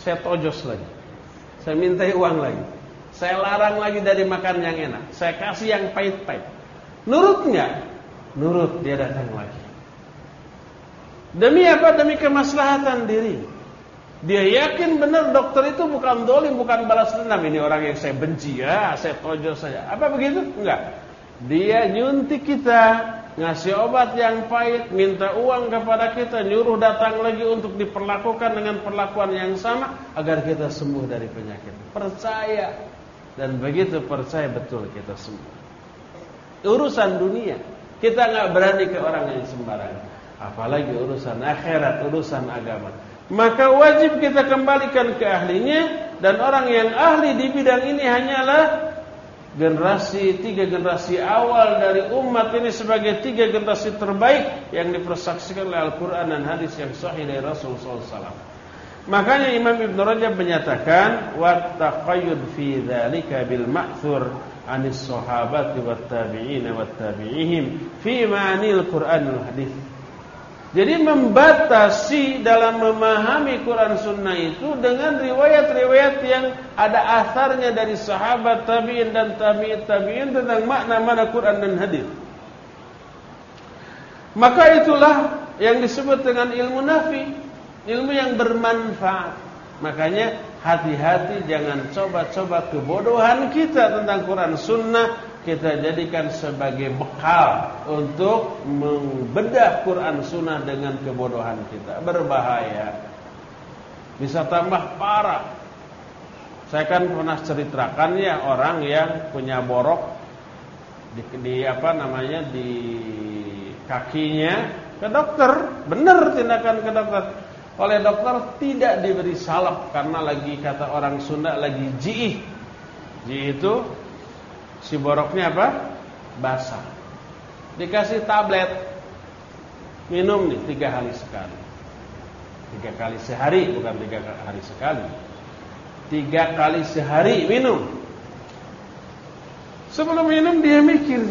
Saya tojos lagi. Saya minta uang lagi. Saya larang lagi dari makan yang enak. Saya kasih yang pahit-pahit. Nurut nggak? Nurut dia datang lagi. Demi apa? Demi kemaslahatan diri. Dia yakin benar dokter itu bukan dolim, bukan balas dendam. Ini orang yang saya benci ya, saya tojo saja. Apa begitu? Enggak. Dia nyuntik kita, ngasih obat yang pahit, minta uang kepada kita, nyuruh datang lagi untuk diperlakukan dengan perlakuan yang sama agar kita sembuh dari penyakit. Percaya dan begitu percaya betul kita sembuh. Urusan dunia kita nggak berani ke orang yang sembarangan, apalagi urusan akhirat, urusan agama maka wajib kita kembalikan ke ahlinya dan orang yang ahli di bidang ini hanyalah generasi tiga generasi awal dari umat ini sebagai tiga generasi terbaik yang dipersaksikan oleh Al-Quran dan hadis yang sahih dari Rasul SAW. Makanya Imam Ibn Rajab menyatakan wa taqayyud fi dzalika bil ma'thur anis sahabati wat tabi'in wat tabi'ihim fi ma'anil Qur'anil hadis. Jadi membatasi dalam memahami Quran Sunnah itu dengan riwayat-riwayat yang ada asarnya dari sahabat tabiin dan tabiin tabiin tentang makna-makna Quran dan hadis. Maka itulah yang disebut dengan ilmu nafi, ilmu yang bermanfaat. Makanya hati-hati jangan coba-coba kebodohan kita tentang Quran Sunnah kita jadikan sebagai bekal untuk membedah Quran Sunnah dengan kebodohan kita. Berbahaya. Bisa tambah parah. Saya kan pernah ceritakan ya orang yang punya borok di, di apa namanya di kakinya ke dokter, benar tindakan ke dokter. Oleh dokter tidak diberi salep karena lagi kata orang Sunda lagi jiih. Jiih itu si boroknya apa? Basah. Dikasih tablet minum nih tiga hari sekali. Tiga kali sehari bukan tiga hari sekali Tiga kali sehari minum Sebelum minum dia mikir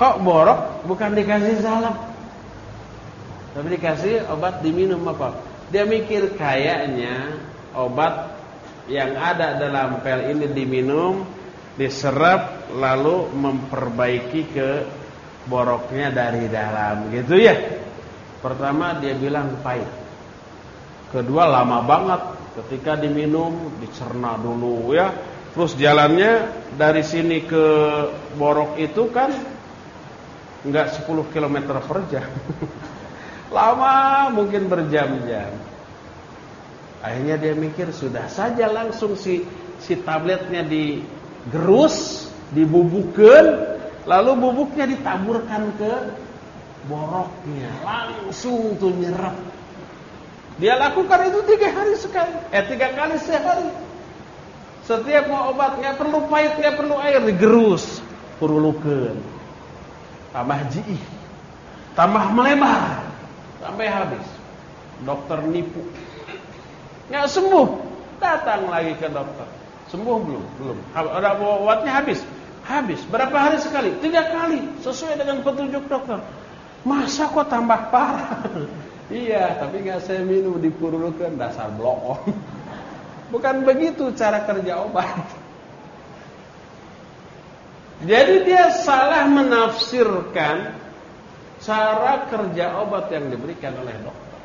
Kok borok bukan dikasih salep Tapi dikasih obat diminum apa Dia mikir kayaknya Obat yang ada dalam pel ini diminum Diserap lalu memperbaiki ke boroknya dari dalam Gitu ya Pertama dia bilang pahit. Kedua lama banget ketika diminum dicerna dulu ya. Terus jalannya dari sini ke Borok itu kan enggak 10 km per jam. lama mungkin berjam-jam. Akhirnya dia mikir sudah saja langsung si si tabletnya digerus, dibubuhkan, lalu bubuknya ditaburkan ke boroknya langsung tuh nyerap. Dia lakukan itu tiga hari sekali, eh tiga kali sehari. Setiap mau obat nggak perlu pahit, nggak perlu air, digerus, purulukan, tambah ji, tambah melebar, sampai habis. Dokter nipu, nggak sembuh, datang lagi ke dokter, sembuh belum? Belum. Ada obatnya habis, habis. Berapa hari sekali? Tiga kali, sesuai dengan petunjuk dokter. Masa kok tambah parah? iya, tapi nggak saya minum dipurulkan dasar blok. Bukan begitu cara kerja obat. Jadi dia salah menafsirkan cara kerja obat yang diberikan oleh dokter.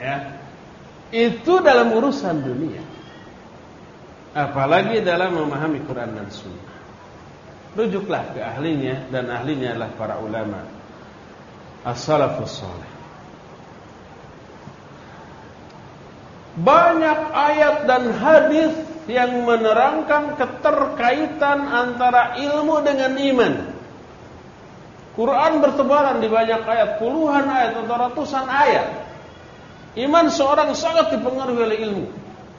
Ya. Itu dalam urusan dunia. Apalagi dalam memahami Quran dan Sunnah. Rujuklah ke ahlinya dan ahlinya adalah para ulama as-salafus. Banyak ayat dan hadis yang menerangkan keterkaitan antara ilmu dengan iman. Quran bertebaran di banyak ayat, puluhan ayat atau ratusan ayat. Iman seorang sangat dipengaruhi oleh ilmu,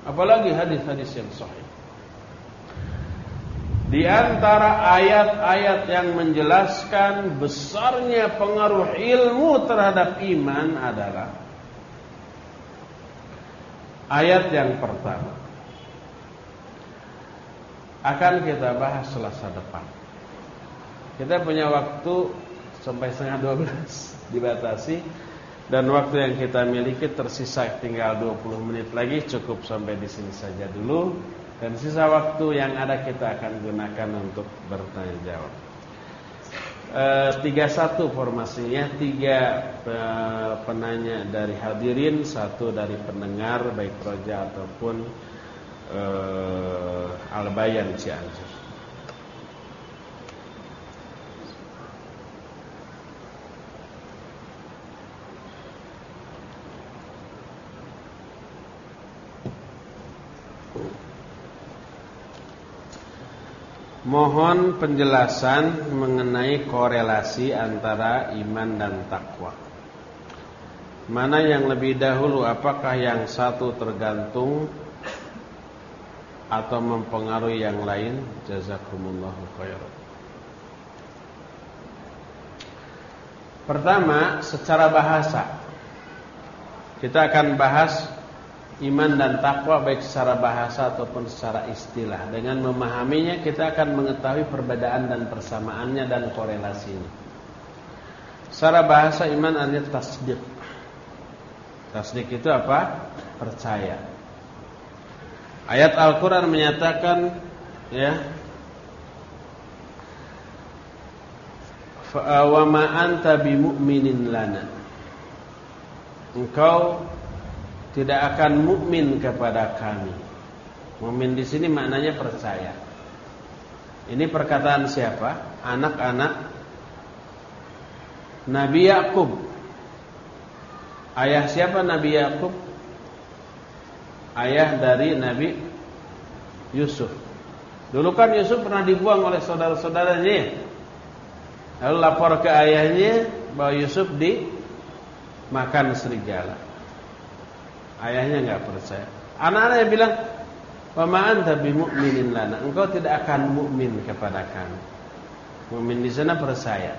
apalagi hadis-hadis yang sahih. Di antara ayat-ayat yang menjelaskan besarnya pengaruh ilmu terhadap iman adalah ayat yang pertama. Akan kita bahas selasa depan. Kita punya waktu sampai setengah 12 dibatasi dan waktu yang kita miliki tersisa tinggal 20 menit lagi cukup sampai di sini saja dulu. Dan sisa waktu yang ada kita akan gunakan untuk bertanya jawab. E, tiga satu formasinya, tiga e, penanya dari hadirin, satu dari pendengar baik proja ataupun e, Albayan Cianjur. Mohon penjelasan mengenai korelasi antara iman dan takwa. Mana yang lebih dahulu, apakah yang satu tergantung atau mempengaruhi yang lain? Jazakumullahu khairan. Pertama, secara bahasa. Kita akan bahas iman dan takwa baik secara bahasa ataupun secara istilah. Dengan memahaminya kita akan mengetahui perbedaan dan persamaannya dan korelasinya. Secara bahasa iman artinya tasdik. Tasdik itu apa? Percaya. Ayat Al-Qur'an menyatakan ya wa ma anta bimu'minin lana. Engkau tidak akan mukmin kepada kami. Mukmin di sini maknanya percaya. Ini perkataan siapa? Anak-anak Nabi Yakub. Ayah siapa Nabi Yakub? ayah dari Nabi Yusuf. Dulu kan Yusuf pernah dibuang oleh saudara-saudaranya. Lalu lapor ke ayahnya bahwa Yusuf dimakan serigala. Ayahnya nggak percaya. Anak-anaknya bilang, "Wa ma anta bimu'minin lana." Engkau tidak akan mukmin kepada kami. Mukmin di sana percaya.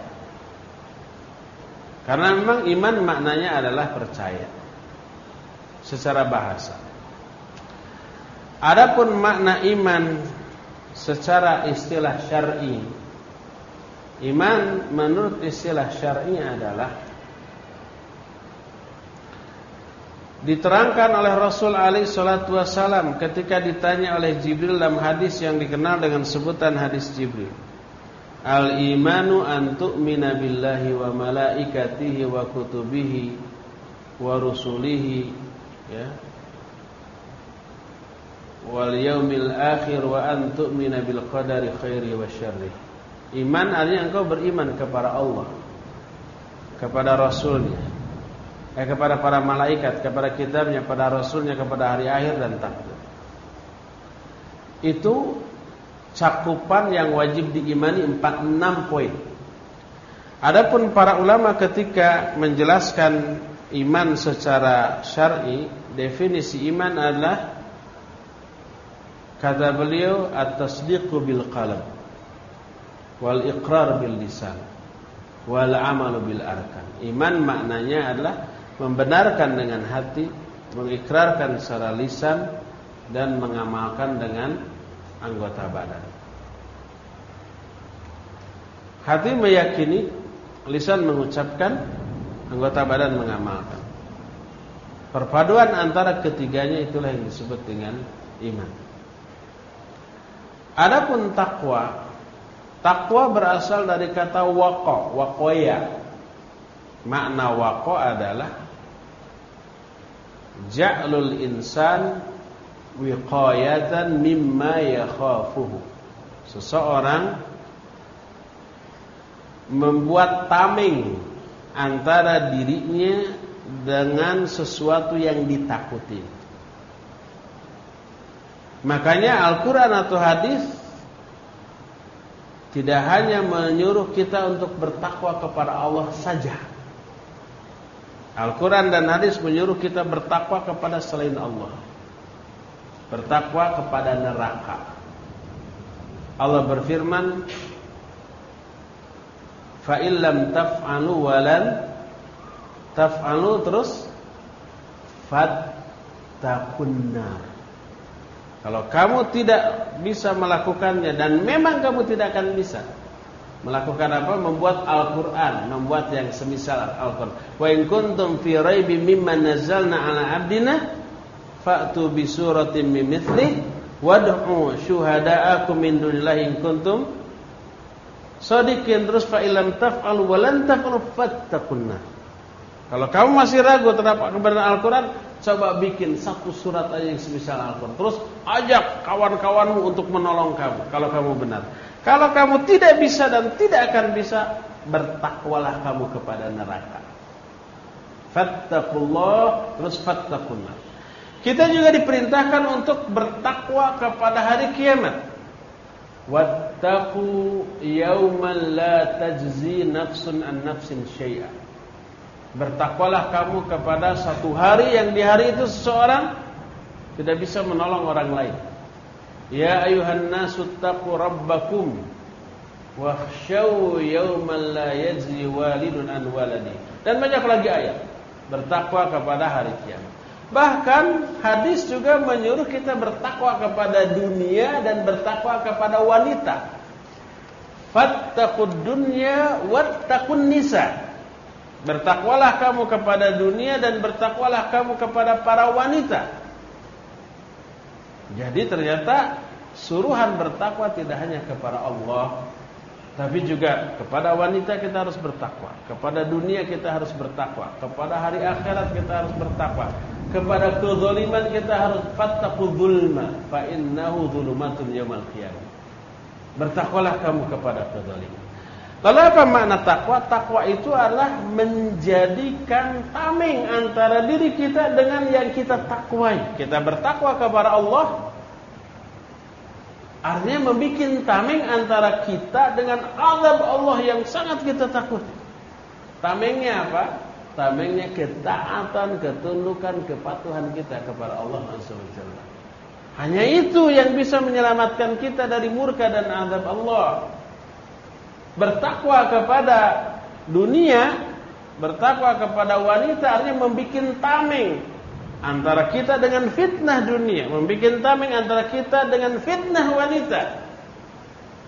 Karena memang iman maknanya adalah percaya. Secara bahasa. Adapun makna iman secara istilah syar'i. Iman menurut istilah syar'i adalah diterangkan oleh Rasul alaihi salatu wasalam ketika ditanya oleh Jibril dalam hadis yang dikenal dengan sebutan hadis Jibril. Al imanu an tu'mina billahi wa malaikatihi wa kutubihi wa rusulihi ya. Wal yaumil akhir wa an tu'mina bil qadari khairi wa syarri. Iman artinya engkau beriman kepada Allah, kepada Rasulnya, eh, kepada para malaikat, kepada kitabnya, kepada rasulnya, kepada hari akhir dan takdir. Itu cakupan yang wajib diimani 46 poin. Adapun para ulama ketika menjelaskan iman secara syar'i, definisi iman adalah kata beliau at-tasdiqu bil qalb wal iqrar bil lisan wal amalu bil arkan. Iman maknanya adalah membenarkan dengan hati, mengikrarkan secara lisan dan mengamalkan dengan anggota badan. Hati meyakini, lisan mengucapkan, anggota badan mengamalkan. Perpaduan antara ketiganya itulah yang disebut dengan iman. Adapun takwa, takwa berasal dari kata waqo, waqoya. Makna waqo adalah ja'lul insan wiqayatan mimma yakhafuhu. Seseorang membuat tameng antara dirinya dengan sesuatu yang ditakuti. Makanya Al-Qur'an atau hadis tidak hanya menyuruh kita untuk bertakwa kepada Allah saja. Al-Quran dan hadis menyuruh kita bertakwa kepada selain Allah. Bertakwa kepada neraka. Allah berfirman Fa'illam taf'alu walan Taf'alu terus Fattakunnar Kalau kamu tidak bisa melakukannya Dan memang kamu tidak akan bisa Melakukan apa? Membuat Al-Quran Membuat yang semisal Al-Quran. Wa in kuntum fi raibi mimma nazalna ala abdina Fa'tu bisuratim mimithli Wad'u syuhada'akum min dunillahi in kuntum Sadiqin. Terus fa'ilam taf'alu Walan taf'alu fattakunna. Kalau kamu masih ragu terhadap kebenaran Al-Quran Coba bikin satu surat aja yang semisal Al-Quran. Terus ajak kawan-kawanmu untuk menolong kamu Kalau kamu benar kalau kamu tidak bisa dan tidak akan bisa, bertakwalah kamu kepada neraka. Fattaqullah terus fattaqunnar. Kita juga diperintahkan untuk bertakwa kepada hari kiamat. Wattaqu yawman la tajzi nafsun an nafsin syai'a. Bertakwalah kamu kepada satu hari yang di hari itu seseorang tidak bisa menolong orang lain. Ya ayuhan nasu taqu rabbakum wakhshaw yawman la yajzi walidun an waladi. Dan banyak lagi ayat bertakwa kepada hari kiamat. Bahkan hadis juga menyuruh kita bertakwa kepada dunia dan bertakwa kepada wanita. Fattaqud dunya wattaqun nisa. Bertakwalah kamu kepada dunia dan bertakwalah kamu kepada para wanita. Jadi ternyata suruhan bertakwa tidak hanya kepada Allah, tapi juga kepada wanita kita harus bertakwa, kepada dunia kita harus bertakwa, kepada hari akhirat kita harus bertakwa, kepada kezaliman kita harus fattaqu dzulma fa innahu dzulumatun yaumil qiyamah. Bertakwalah kamu kepada kezaliman. Lalu apa makna takwa? Takwa itu adalah menjadikan tameng antara diri kita dengan yang kita takwai. Kita bertakwa kepada Allah artinya membuat tameng antara kita dengan azab Allah yang sangat kita takuti. Tamengnya apa? Tamengnya ketaatan, ketundukan, kepatuhan kita kepada Allah wa Hanya itu yang bisa menyelamatkan kita dari murka dan azab Allah bertakwa kepada dunia, bertakwa kepada wanita artinya membuat tameng antara kita dengan fitnah dunia, membuat tameng antara kita dengan fitnah wanita.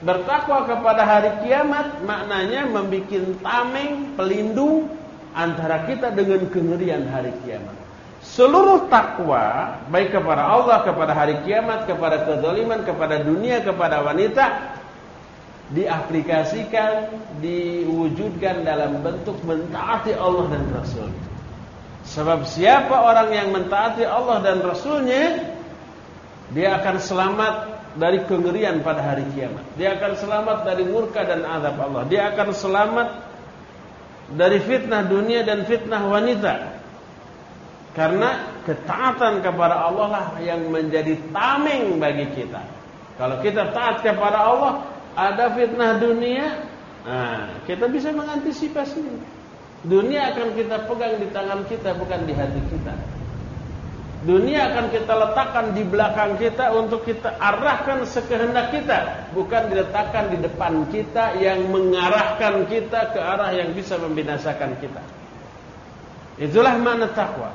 Bertakwa kepada hari kiamat maknanya membuat tameng pelindung antara kita dengan kengerian hari kiamat. Seluruh takwa baik kepada Allah, kepada hari kiamat, kepada kezaliman, kepada dunia, kepada wanita diaplikasikan, diwujudkan dalam bentuk mentaati Allah dan Rasul. Sebab siapa orang yang mentaati Allah dan Rasulnya, dia akan selamat dari kengerian pada hari kiamat. Dia akan selamat dari murka dan azab Allah. Dia akan selamat dari fitnah dunia dan fitnah wanita. Karena ketaatan kepada Allah lah yang menjadi tameng bagi kita. Kalau kita taat kepada Allah, ada fitnah dunia, nah, kita bisa mengantisipasi. Dunia akan kita pegang di tangan kita, bukan di hati kita. Dunia akan kita letakkan di belakang kita untuk kita arahkan sekehendak kita, bukan diletakkan di depan kita yang mengarahkan kita ke arah yang bisa membinasakan kita. Itulah makna takwa.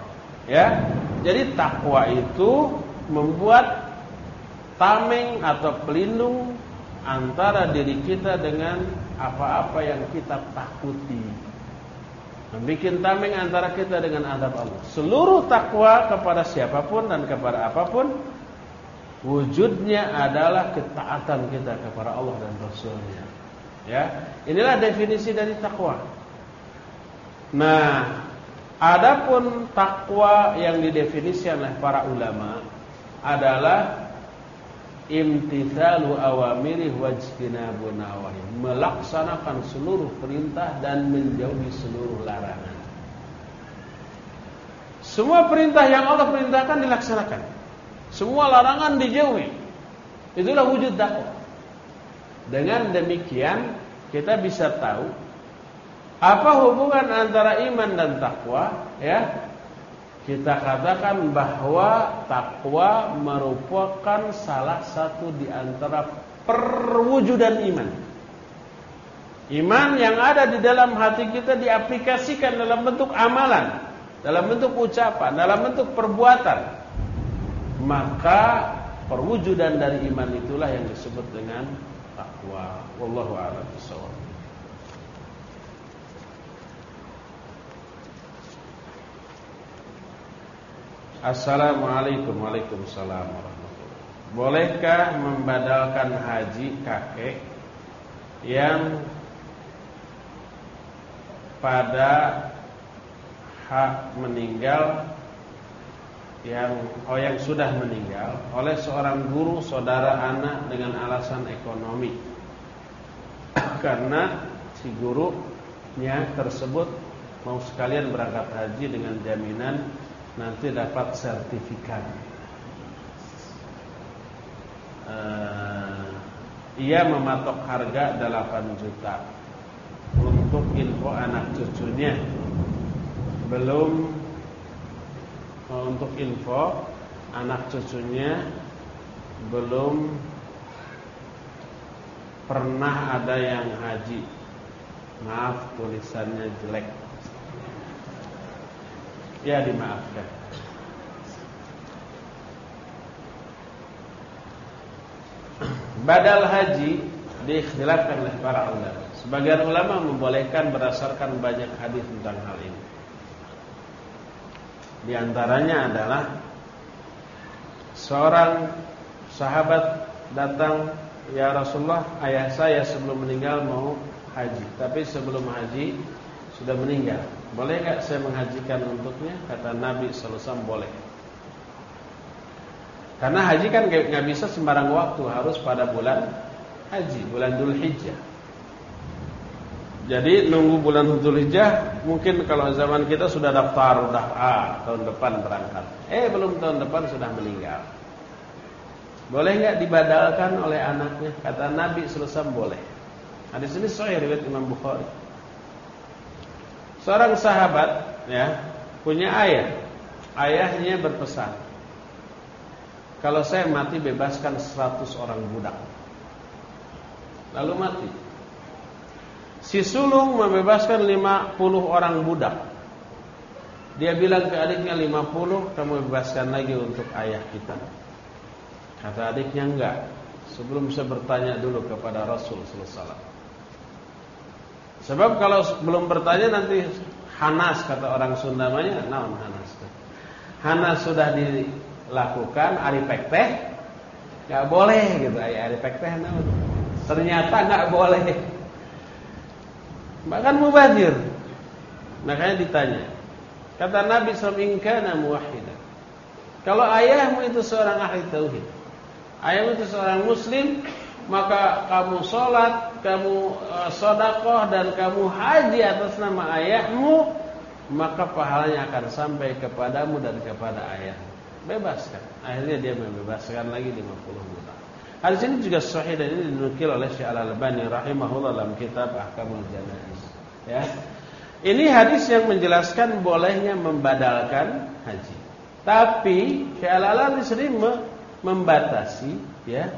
Ya. Jadi takwa itu membuat tameng atau pelindung antara diri kita dengan apa-apa yang kita takuti. Membikin tameng antara kita dengan adab Allah. Seluruh takwa kepada siapa pun dan kepada apa pun wujudnya adalah ketaatan kita kepada Allah dan Rasulnya. Ya, inilah definisi dari takwa. Nah, adapun takwa yang didefinisikan oleh para ulama adalah imtithalu awamiri wajtinabu nawahi melaksanakan seluruh perintah dan menjauhi seluruh larangan. Semua perintah yang Allah perintahkan dilaksanakan. Semua larangan dijauhi. Itulah wujud dakwah. Dengan demikian kita bisa tahu apa hubungan antara iman dan takwa ya kita katakan bahwa takwa merupakan salah satu di antara perwujudan iman. Iman yang ada di dalam hati kita diaplikasikan dalam bentuk amalan, dalam bentuk ucapan, dalam bentuk perbuatan. Maka perwujudan dari iman itulah yang disebut dengan takwa. Wallahu a'lam bishawab. Assalamualaikum Waalaikumsalam Bolehkah membadalkan haji kakek Yang Pada Hak meninggal yang oh yang sudah meninggal oleh seorang guru saudara anak dengan alasan ekonomi? Karena si gurunya tersebut mau sekalian berangkat haji dengan jaminan nanti dapat sertifikat. Uh, ia mematok harga 8 juta untuk info anak cucunya. Belum uh, untuk info anak cucunya belum pernah ada yang haji. Maaf tulisannya jelek. Ya dimaafkan. Badal haji Diikhtilafkan oleh para ulama. Sebagian ulama membolehkan berdasarkan banyak hadis tentang hal ini. Di antaranya adalah Seorang sahabat datang Ya Rasulullah ayah saya sebelum meninggal mau haji. Tapi sebelum haji sudah meninggal boleh nggak saya menghajikan untuknya? Kata Nabi Sallallahu boleh. Karena haji kan nggak bisa sembarang waktu, harus pada bulan haji, bulan Dhul Hijjah. Jadi nunggu bulan Dzulhijjah mungkin kalau zaman kita sudah daftar udah ah, tahun depan berangkat. Eh belum tahun depan sudah meninggal. Boleh nggak dibadalkan oleh anaknya? Kata Nabi selesai boleh. Hadis ini sahih riwayat Imam Bukhari. Seorang sahabat ya punya ayah. Ayahnya berpesan, kalau saya mati bebaskan 100 orang budak. Lalu mati. Si sulung membebaskan 50 orang budak. Dia bilang ke adiknya 50, kamu bebaskan lagi untuk ayah kita. Kata adiknya enggak. Sebelum saya bertanya dulu kepada Rasul sallallahu Sebab kalau belum bertanya nanti hanas kata orang Sunda namanya, naon hanas. Hanas sudah dilakukan ari teh enggak boleh gitu. Ari teh naon. Ternyata enggak boleh. Bahkan mubazir. Makanya ditanya. Kata Nabi Inkana muwahidah. Kalau ayahmu itu seorang ahli tauhid, ayahmu itu seorang muslim, maka kamu sholat, kamu uh, sodakoh dan kamu haji atas nama ayahmu, maka pahalanya akan sampai kepadamu dan kepada ayah. Bebaskan. Akhirnya dia membebaskan lagi 50 budak. Hadis ini juga sahih dan ini dinukil oleh Syekh Al-Albani rahimahullah dalam kitab Ahkamul Janaiz. Ya. Ini hadis yang menjelaskan bolehnya membadalkan haji. Tapi Syekh Al-Albani sering membatasi ya.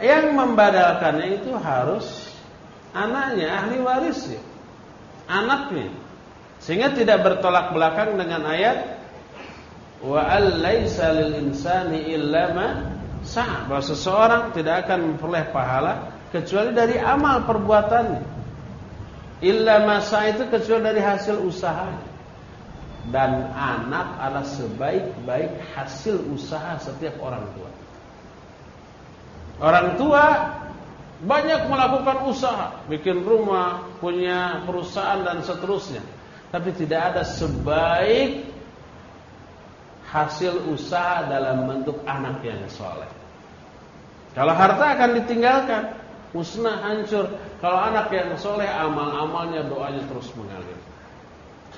Yang membadalkannya itu harus anaknya, ahli waris ya. Anaknya. Sehingga tidak bertolak belakang dengan ayat wa al-laisa lil insani illa ma sa'a. Bahwa seseorang tidak akan memperoleh pahala kecuali dari amal perbuatannya. Illa masa itu kecuali dari hasil usaha dan anak adalah sebaik-baik hasil usaha setiap orang tua. Orang tua banyak melakukan usaha, bikin rumah, punya perusahaan dan seterusnya. Tapi tidak ada sebaik hasil usaha dalam bentuk anak yang soleh. Kalau harta akan ditinggalkan, musnah hancur. Kalau anak yang soleh amal-amalnya doanya terus mengalir.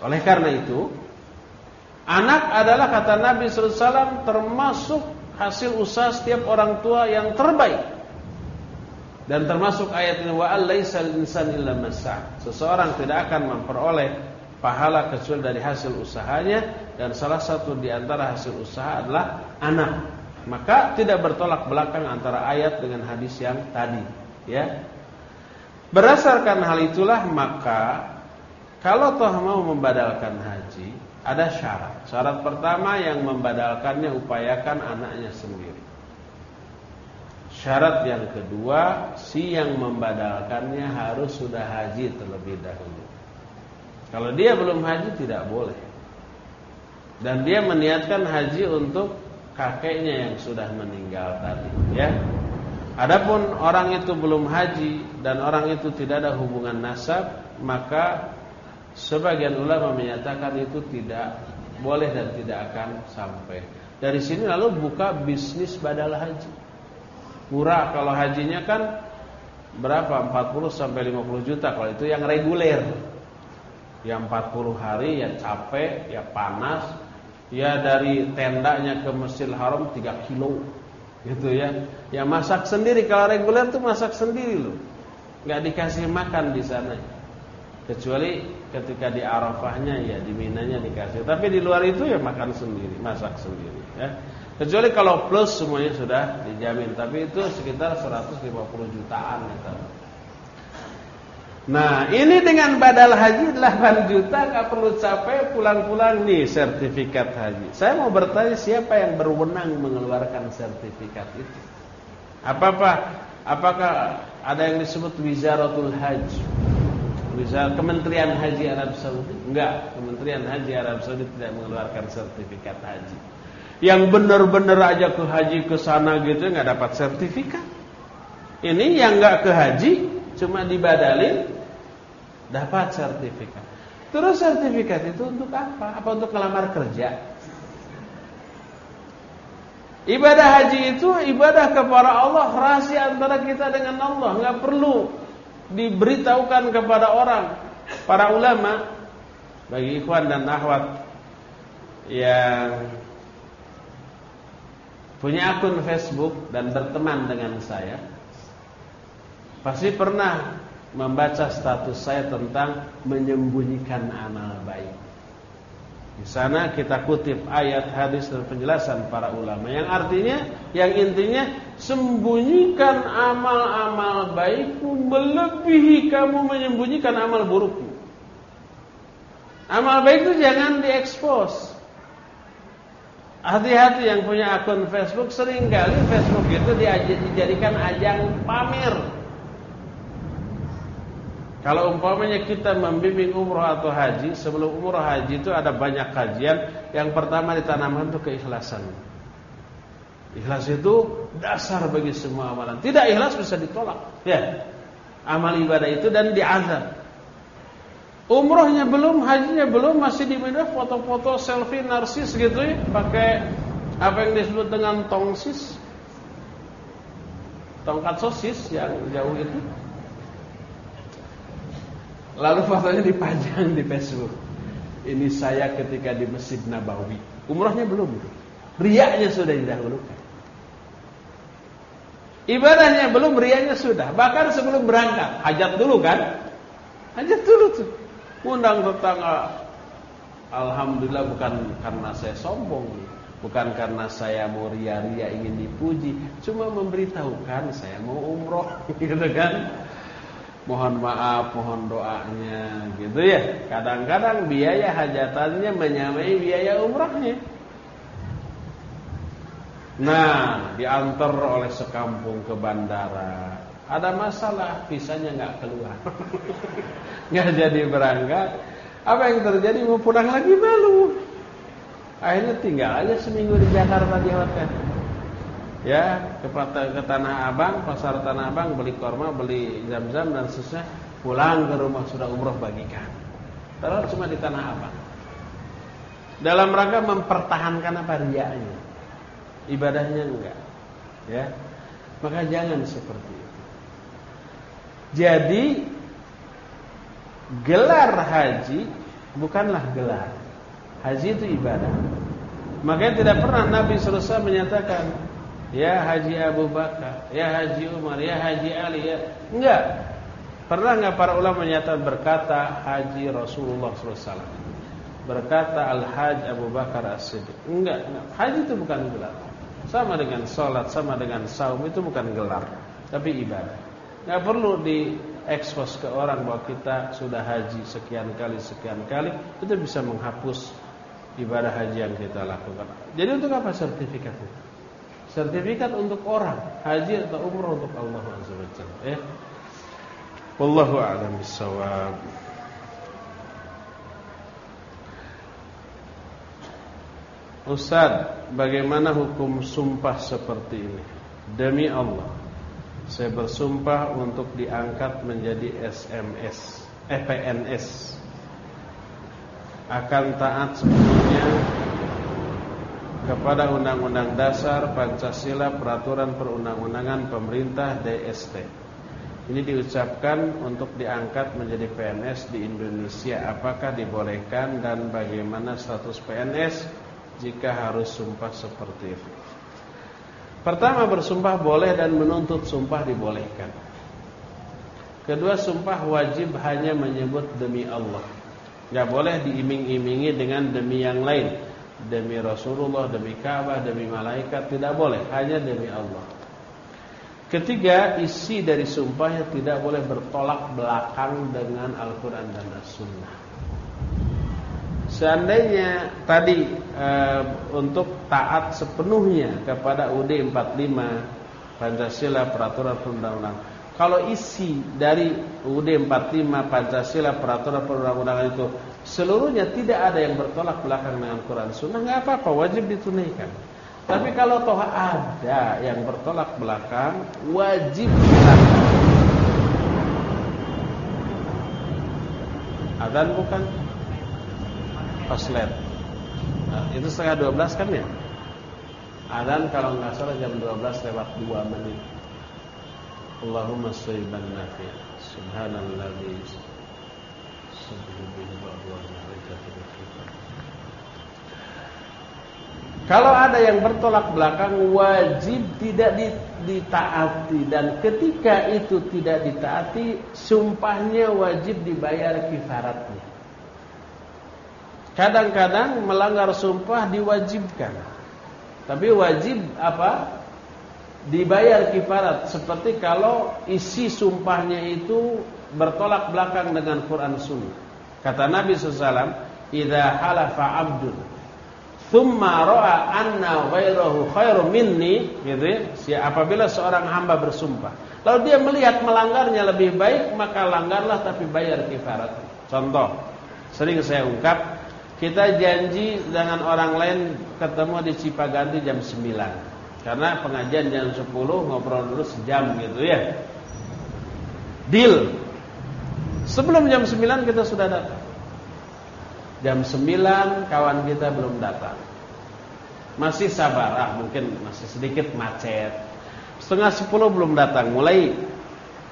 Oleh karena itu, anak adalah kata Nabi SAW termasuk hasil usaha setiap orang tua yang terbaik. Dan termasuk ayat ini wa alaisal insan illa masa. Seseorang tidak akan memperoleh pahala kecuali dari hasil usahanya dan salah satu di antara hasil usaha adalah anak. Maka tidak bertolak belakang antara ayat dengan hadis yang tadi ya. Berdasarkan hal itulah maka kalau toh mau membadalkan haji ada syarat. Syarat pertama yang membadalkannya upayakan anaknya sendiri. Syarat yang kedua si yang membadalkannya harus sudah haji terlebih dahulu. Kalau dia belum haji tidak boleh. Dan dia meniatkan haji untuk kakeknya yang sudah meninggal tadi, ya. Adapun orang itu belum haji dan orang itu tidak ada hubungan nasab, maka sebagian ulama menyatakan itu tidak boleh dan tidak akan sampai. Dari sini lalu buka bisnis badal haji. Murah kalau hajinya kan berapa? 40 sampai 50 juta kalau itu yang reguler. Yang 40 hari ya capek, ya panas, ya dari tendanya ke Masjidil Haram 3 kilo gitu ya. Ya masak sendiri kalau reguler tuh masak sendiri loh. nggak dikasih makan di sana. Kecuali ketika di Arafahnya ya di Minanya dikasih. Tapi di luar itu ya makan sendiri, masak sendiri ya. Kecuali kalau plus semuanya sudah dijamin, tapi itu sekitar 150 jutaan gitu. Nah, ini dengan badal haji 8 juta nggak perlu capek pulang-pulang nih sertifikat haji. Saya mau bertanya siapa yang berwenang mengeluarkan sertifikat itu? Apa-apa? Apakah ada yang disebut Wizaratul Haji? Wizar Kementerian Haji Arab Saudi? Enggak, Kementerian Haji Arab Saudi tidak mengeluarkan sertifikat haji. Yang benar-benar aja ke haji ke sana gitu nggak dapat sertifikat. Ini yang nggak ke haji cuma dibadalin dapat sertifikat. Terus sertifikat itu untuk apa? Apa untuk melamar kerja? Ibadah haji itu ibadah kepada Allah rahasia antara kita dengan Allah, nggak perlu diberitahukan kepada orang, para ulama bagi ikhwan dan akhwat yang punya akun Facebook dan berteman dengan saya pasti pernah membaca status saya tentang menyembunyikan amal baik. Di sana kita kutip ayat hadis dan penjelasan para ulama yang artinya yang intinya sembunyikan amal-amal baikmu melebihi kamu menyembunyikan amal burukmu. Amal baik itu jangan diekspos. Hati-hati yang punya akun Facebook sering kali Facebook itu dijadikan ajang pamer. Kalau umpamanya kita membimbing umroh atau haji, sebelum umroh haji itu ada banyak kajian. Yang pertama ditanamkan itu keikhlasan. Ikhlas itu dasar bagi semua amalan. Tidak ikhlas bisa ditolak. Ya, amal ibadah itu dan diazab. Umrohnya belum, hajinya belum, masih di media foto-foto selfie narsis gitu ya, pakai apa yang disebut dengan tongsis, tongkat sosis yang jauh itu. Lalu fotonya dipajang di Facebook. Ini saya ketika di Masjid Nabawi. Umrahnya belum. Riaknya sudah didahulukan. Ibadahnya belum, riaknya sudah. Bahkan sebelum berangkat, hajat dulu kan? Hajat dulu tuh. Undang tetangga. Alhamdulillah bukan karena saya sombong. Bukan karena saya mau ria-ria ingin dipuji. Cuma memberitahukan saya mau umroh. Gitu kan? Mohon maaf, mohon doanya gitu ya. Kadang-kadang biaya hajatannya menyamai biaya umrahnya. Nah, diantar oleh sekampung ke bandara. Ada masalah, visanya nggak keluar. nggak jadi berangkat. Apa yang terjadi mau pulang lagi malu. Akhirnya tinggal aja seminggu di Jakarta di hotel ya ke, ke Tanah Abang, pasar Tanah Abang beli korma, beli zam-zam dan seterusnya, pulang ke rumah sudah umroh bagikan. Terus cuma di Tanah Abang. Dalam rangka mempertahankan apa riaknya. Ibadahnya enggak. Ya. Maka jangan seperti itu. Jadi gelar haji bukanlah gelar. Haji itu ibadah. Makanya tidak pernah Nabi SAW menyatakan Ya Haji Abu Bakar, ya Haji Umar, ya Haji Ali, ya. Enggak. Pernah enggak para ulama menyatakan berkata Haji Rasulullah SAW Berkata Al-Haj Abu Bakar As-Siddiq. Enggak, enggak, haji itu bukan gelar. Sama dengan sholat, sama dengan saum Itu bukan gelar, tapi ibadah. Enggak perlu diekspos ke orang bahwa kita sudah haji sekian kali, sekian kali Itu bisa menghapus ibadah haji yang kita lakukan. Jadi untuk apa sertifikat itu? Sertifikat untuk orang haji atau umrah untuk Allah Azza wa Jalla ya wallahu a'lam bissawab Ustaz, bagaimana hukum sumpah seperti ini? Demi Allah, saya bersumpah untuk diangkat menjadi SMS, FPNS. Akan taat sepenuhnya kepada Undang-Undang Dasar Pancasila Peraturan Perundang-Undangan Pemerintah DST. Ini diucapkan untuk diangkat menjadi PNS di Indonesia. Apakah dibolehkan dan bagaimana status PNS jika harus sumpah seperti itu? Pertama bersumpah boleh dan menuntut sumpah dibolehkan. Kedua sumpah wajib hanya menyebut demi Allah. Tidak boleh diiming-imingi dengan demi yang lain demi Rasulullah, demi Ka'bah, demi malaikat tidak boleh, hanya demi Allah. Ketiga, isi dari sumpahnya tidak boleh bertolak belakang dengan Al-Qur'an dan As-Sunnah. Seandainya tadi e, untuk taat sepenuhnya kepada UD 45 Pancasila peraturan perundang-undangan. Kalau isi dari UD 45 Pancasila peraturan perundang-undangan itu seluruhnya tidak ada yang bertolak belakang dengan Quran. Sunnah nggak apa-apa wajib ditunaikan. Tapi kalau toh ada yang bertolak belakang wajib dilakukan. Adan bukan? Paslet. Nah, Itu setengah 12 kan ya? Adan kalau nggak salah jam 12 lewat 2 menit Allahumma sayyiban nafi subhanalladzi subhanahu bihi wa Kalau ada yang bertolak belakang wajib tidak ditaati dan ketika itu tidak ditaati sumpahnya wajib dibayar kifaratnya. Kadang-kadang melanggar sumpah diwajibkan. Tapi wajib apa? Dibayar kifarat seperti kalau isi sumpahnya itu bertolak belakang dengan Quran Sunnah. Kata Nabi SAW, "Idza halafa 'abdun Thumma ra'a anna ghairahu khairu minni gitu ya. Apabila seorang hamba bersumpah, lalu dia melihat melanggarnya lebih baik, maka langgarlah tapi bayar kifarat. Contoh, sering saya ungkap, kita janji dengan orang lain ketemu di Cipaganti jam 9. Karena pengajian jam 10 ngobrol dulu sejam gitu ya. Deal. Sebelum jam 9 kita sudah datang. Jam 9 kawan kita belum datang. Masih sabar, ah mungkin masih sedikit macet. Setengah 10 belum datang, mulai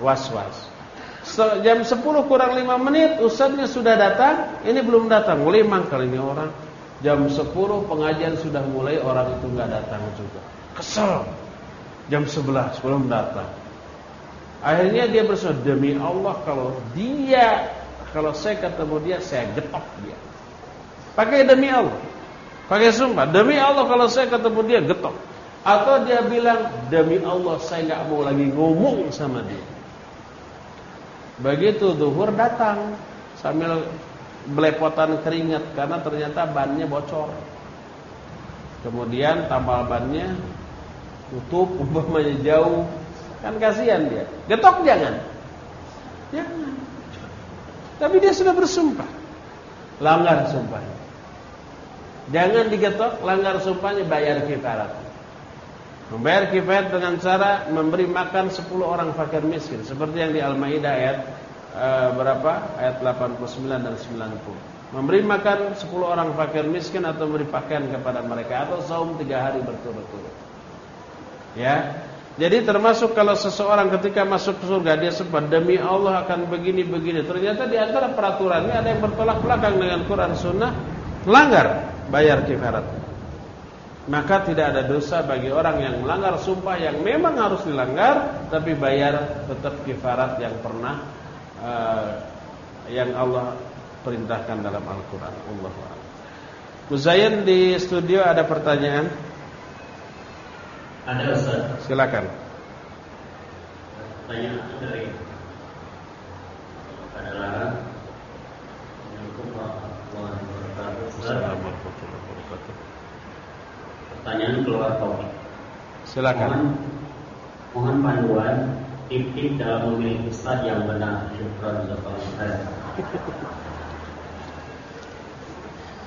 was-was. Jam 10 kurang 5 menit Ustaznya sudah datang Ini belum datang Mulai mangkal ini orang Jam 10 pengajian sudah mulai Orang itu nggak datang juga Kesel Jam 11 belum datang Akhirnya dia bersuara Demi Allah kalau dia Kalau saya ketemu dia Saya getok dia Pakai demi Allah. Pakai sumpah, demi Allah kalau saya ketemu dia getok. Atau dia bilang, demi Allah saya nggak mau lagi ngomong sama dia. Begitu duhur datang sambil belepotan keringat karena ternyata bannya bocor. Kemudian tambal bannya tutup umpamanya jauh. Kan kasihan dia. Getok jangan. Jangan. Tapi dia sudah bersumpah. Langgar sumpahnya. Jangan digetok, langgar sumpahnya bayar kifarat. Membayar kifarat dengan cara memberi makan 10 orang fakir miskin seperti yang di Al-Maidah ayat e, berapa? Ayat 89 dan 90. Memberi makan 10 orang fakir miskin atau memberi pakaian kepada mereka atau saum 3 hari berturut-turut. Ya. Jadi termasuk kalau seseorang ketika masuk ke surga dia sempat demi Allah akan begini-begini. Ternyata di antara peraturannya ada yang bertolak belakang dengan Quran Sunnah, langgar bayar kifarat. Maka tidak ada dosa bagi orang yang melanggar sumpah yang memang harus dilanggar tapi bayar tetap kifarat yang pernah uh, yang Allah perintahkan dalam Al-Qur'an. Allah Muzayin di studio ada pertanyaan? Ada Ustaz. Silakan. Pertanyaan dari adalah pertanyaan keluar topik. Silakan. Mohon, mohon panduan tip-tip dalam memilih ustaz yang benar. Syukran jazakallahu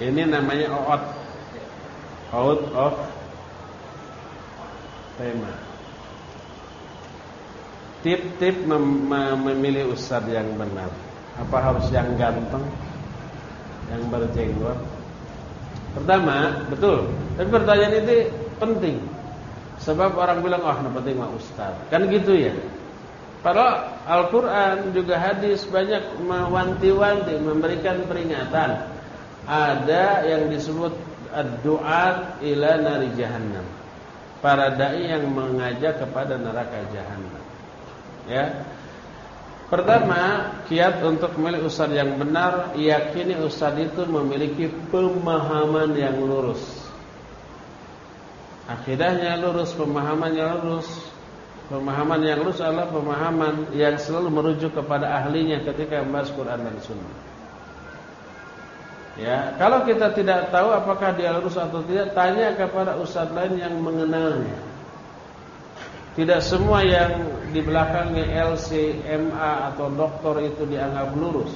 Ini namanya out out of tema. Tip-tip mem memilih ustaz yang benar. Apa harus yang ganteng? Yang berjenggot? Pertama, betul. Tapi pertanyaan itu penting. Sebab orang bilang, "Oh, oh, penting mah ustaz." Kan gitu ya. Padahal Al-Qur'an juga hadis banyak mewanti-wanti, memberikan peringatan. Ada yang disebut ad-du'at ila nari jahannam. Para dai yang mengajak kepada neraka jahannam. Ya. Pertama, kiat untuk memilih ustaz yang benar, yakini ustaz itu memiliki pemahaman yang lurus. Akidahnya lurus, pemahamannya lurus. Pemahaman yang lurus adalah pemahaman yang selalu merujuk kepada ahlinya ketika membahas Quran dan Sunnah. Ya, kalau kita tidak tahu apakah dia lurus atau tidak, tanya kepada ustaz lain yang mengenalnya. Tidak semua yang di belakangnya LC, MA atau doktor itu dianggap lurus.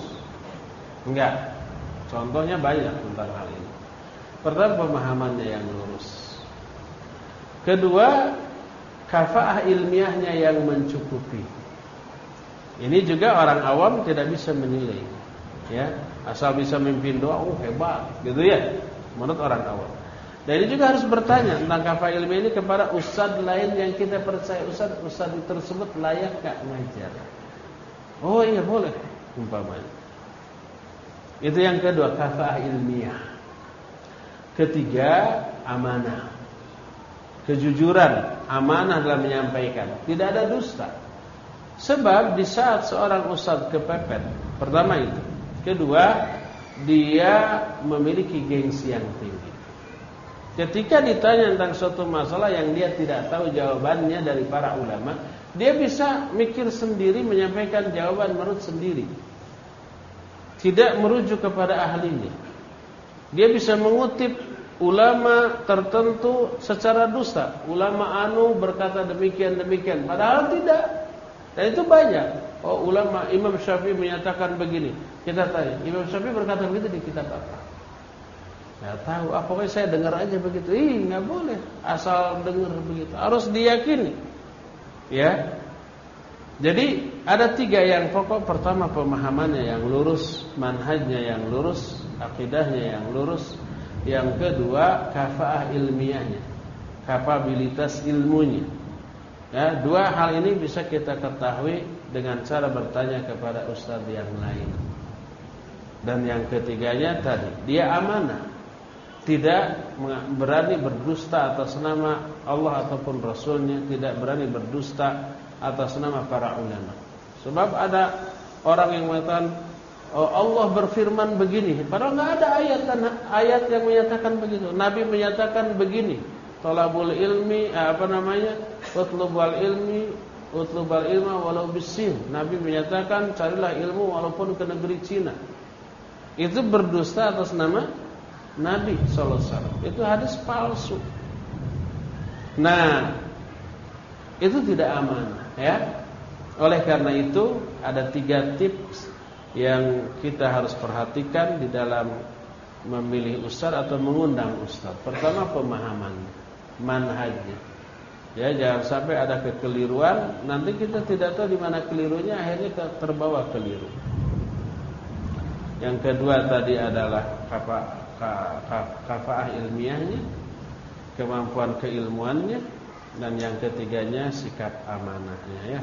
Enggak. Contohnya banyak tentang hal ini. Pertama pemahamannya yang lurus. Kedua, kafaah ilmiahnya yang mencukupi. Ini juga orang awam tidak bisa menilai. Ya, asal bisa memimpin doa, oh hebat, gitu ya. Menurut orang awam. Dan ini juga harus bertanya tentang kafah ilmiah ini kepada ustaz lain yang kita percaya ustaz ustaz tersebut layak gak mengajar. Oh iya boleh umpamanya. Itu yang kedua kafah ilmiah. Ketiga amanah. Kejujuran, amanah dalam menyampaikan, tidak ada dusta. Sebab di saat seorang ustaz kepepet, pertama itu. Kedua, dia memiliki gengsi yang tinggi. Ketika ditanya tentang suatu masalah yang dia tidak tahu jawabannya dari para ulama, dia bisa mikir sendiri menyampaikan jawaban menurut sendiri. Tidak merujuk kepada ahlinya. Dia bisa mengutip ulama tertentu secara dusta. Ulama anu berkata demikian demikian, padahal tidak. Dan itu banyak. Oh, ulama Imam Syafi'i menyatakan begini. Kita tanya, Imam Syafi'i berkata begitu di kitab apa? Nggak tahu, ah, pokoknya saya dengar aja begitu. Ih, nggak boleh asal dengar begitu. Harus diyakini. Ya. Jadi ada tiga yang pokok. Pertama pemahamannya yang lurus, manhajnya yang lurus, akidahnya yang lurus. Yang kedua kafaah ilmiahnya, kapabilitas ilmunya. Ya, dua hal ini bisa kita ketahui dengan cara bertanya kepada ustadz yang lain. Dan yang ketiganya tadi, dia amanah. Tidak berani berdusta atas nama Allah ataupun Rasulnya tidak berani berdusta atas nama para ulama. Sebab ada orang yang mengatakan oh, Allah berfirman begini. Padahal nggak ada ayat ayat yang menyatakan begitu. Nabi menyatakan begini tolabul ilmi eh, apa namanya utlubal ilmi utlubal ilma walau bisin. Nabi menyatakan carilah ilmu walaupun ke negeri Cina. Itu berdusta atas nama Nabi SAW Itu hadis palsu. Nah Itu tidak aman ya. Oleh karena itu Ada tiga tips Yang kita harus perhatikan Di dalam memilih ustaz Atau mengundang ustaz. Pertama pemahaman Manhajnya Ya jangan sampai ada kekeliruan Nanti kita tidak tahu di mana kelirunya Akhirnya terbawa keliru Yang kedua tadi adalah apa kafaah ilmiahnya, kemampuan keilmuannya, dan yang ketiganya sikap amanahnya ya.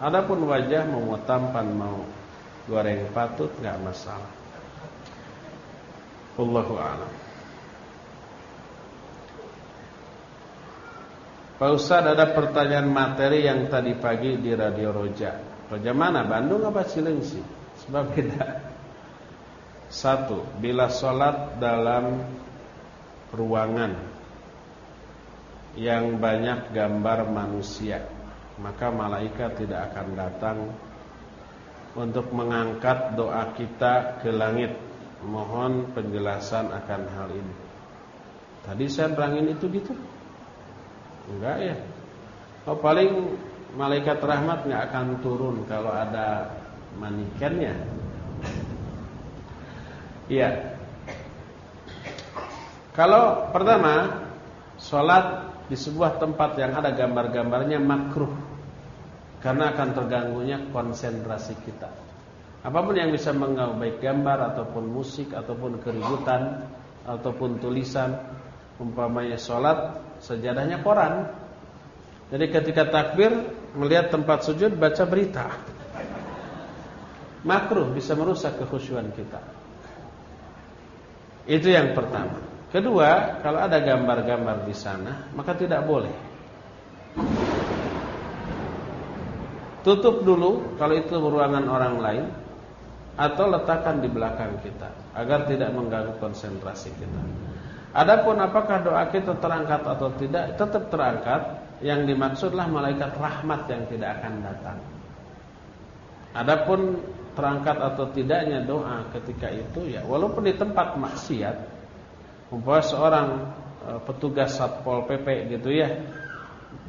Adapun wajah mau tampan mau goreng patut nggak masalah. Allahu a'lam. Pak Ustaz ada pertanyaan materi yang tadi pagi di Radio Roja. Roja mana? Bandung apa Cilengsi? Sebab beda. Satu, bila sholat dalam ruangan yang banyak gambar manusia, maka malaikat tidak akan datang untuk mengangkat doa kita ke langit. Mohon penjelasan akan hal ini. Tadi saya berangin itu gitu? Enggak ya? Oh paling malaikat rahmat akan turun kalau ada manikennya. Iya. Kalau pertama Sholat di sebuah tempat yang ada gambar-gambarnya makruh Karena akan terganggunya konsentrasi kita Apa pun yang bisa mengganggu baik gambar ataupun musik ataupun keributan Ataupun tulisan Umpamanya sholat Sejadahnya koran Jadi ketika takbir Melihat tempat sujud baca berita Makruh bisa merusak kekhusyuan kita itu yang pertama. Kedua, kalau ada gambar-gambar di sana, maka tidak boleh. Tutup dulu kalau itu ruangan orang lain atau letakkan di belakang kita agar tidak mengganggu konsentrasi kita. Adapun apakah doa kita terangkat atau tidak, tetap terangkat. Yang dimaksudlah malaikat rahmat yang tidak akan datang. Adapun terangkat atau tidaknya doa ketika itu ya walaupun di tempat maksiat umpama seorang e, petugas satpol pp gitu ya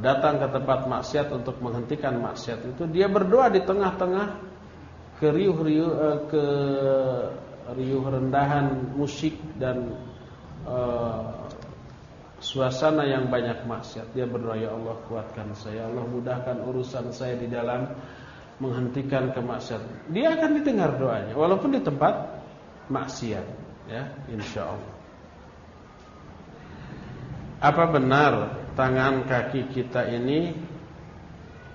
datang ke tempat maksiat untuk menghentikan maksiat itu dia berdoa di tengah-tengah keriuh-riuh e, ke riuh rendahan musik dan e, suasana yang banyak maksiat dia berdoa ya Allah kuatkan saya Allah mudahkan urusan saya di dalam menghentikan kemaksiatan. Dia akan didengar doanya walaupun di tempat maksiat, ya, insyaallah. Apa benar tangan kaki kita ini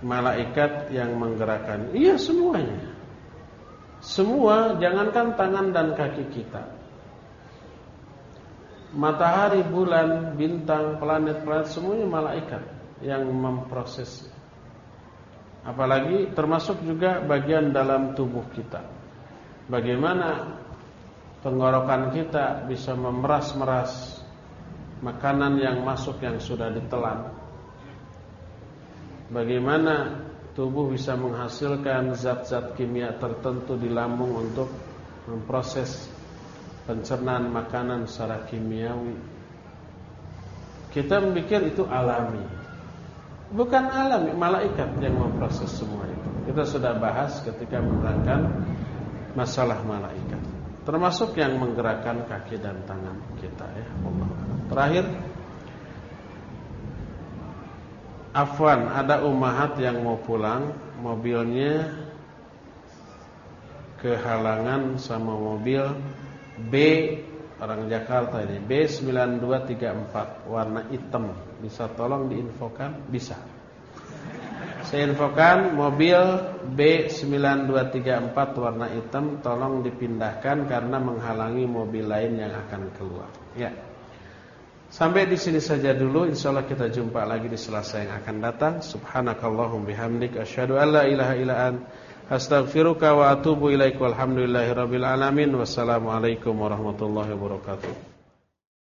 malaikat yang menggerakkan? Iya semuanya. Semua jangankan tangan dan kaki kita. Matahari, bulan, bintang, planet-planet semuanya malaikat yang memproses. Apalagi termasuk juga bagian dalam tubuh kita. Bagaimana tenggorokan kita bisa memeras-meras makanan yang masuk yang sudah ditelan. Bagaimana tubuh bisa menghasilkan zat-zat kimia tertentu di lambung untuk memproses pencernaan makanan secara kimiawi. Kita memikir itu alami. Bukan alami, malaikat yang memproses semua itu. Kita sudah bahas ketika menerangkan masalah malaikat. Termasuk yang menggerakkan kaki dan tangan kita ya Allah. Terakhir Afwan, ada umahat yang mau pulang, mobilnya kehalangan sama mobil B orang Jakarta ini B9234 warna hitam. Bisa tolong diinfokan? Bisa. Saya infokan mobil B9234 warna hitam tolong dipindahkan karena menghalangi mobil lain yang akan keluar. Ya. Sampai di sini saja dulu. Insyaallah kita jumpa lagi di Selasa yang akan datang. Subhanakallahum bihamdik asyhadu an la ilaha illa astaghfiruka wa atubu ilaik walhamdulillahirabbil alamin. Wassalamualaikum warahmatullahi wabarakatuh.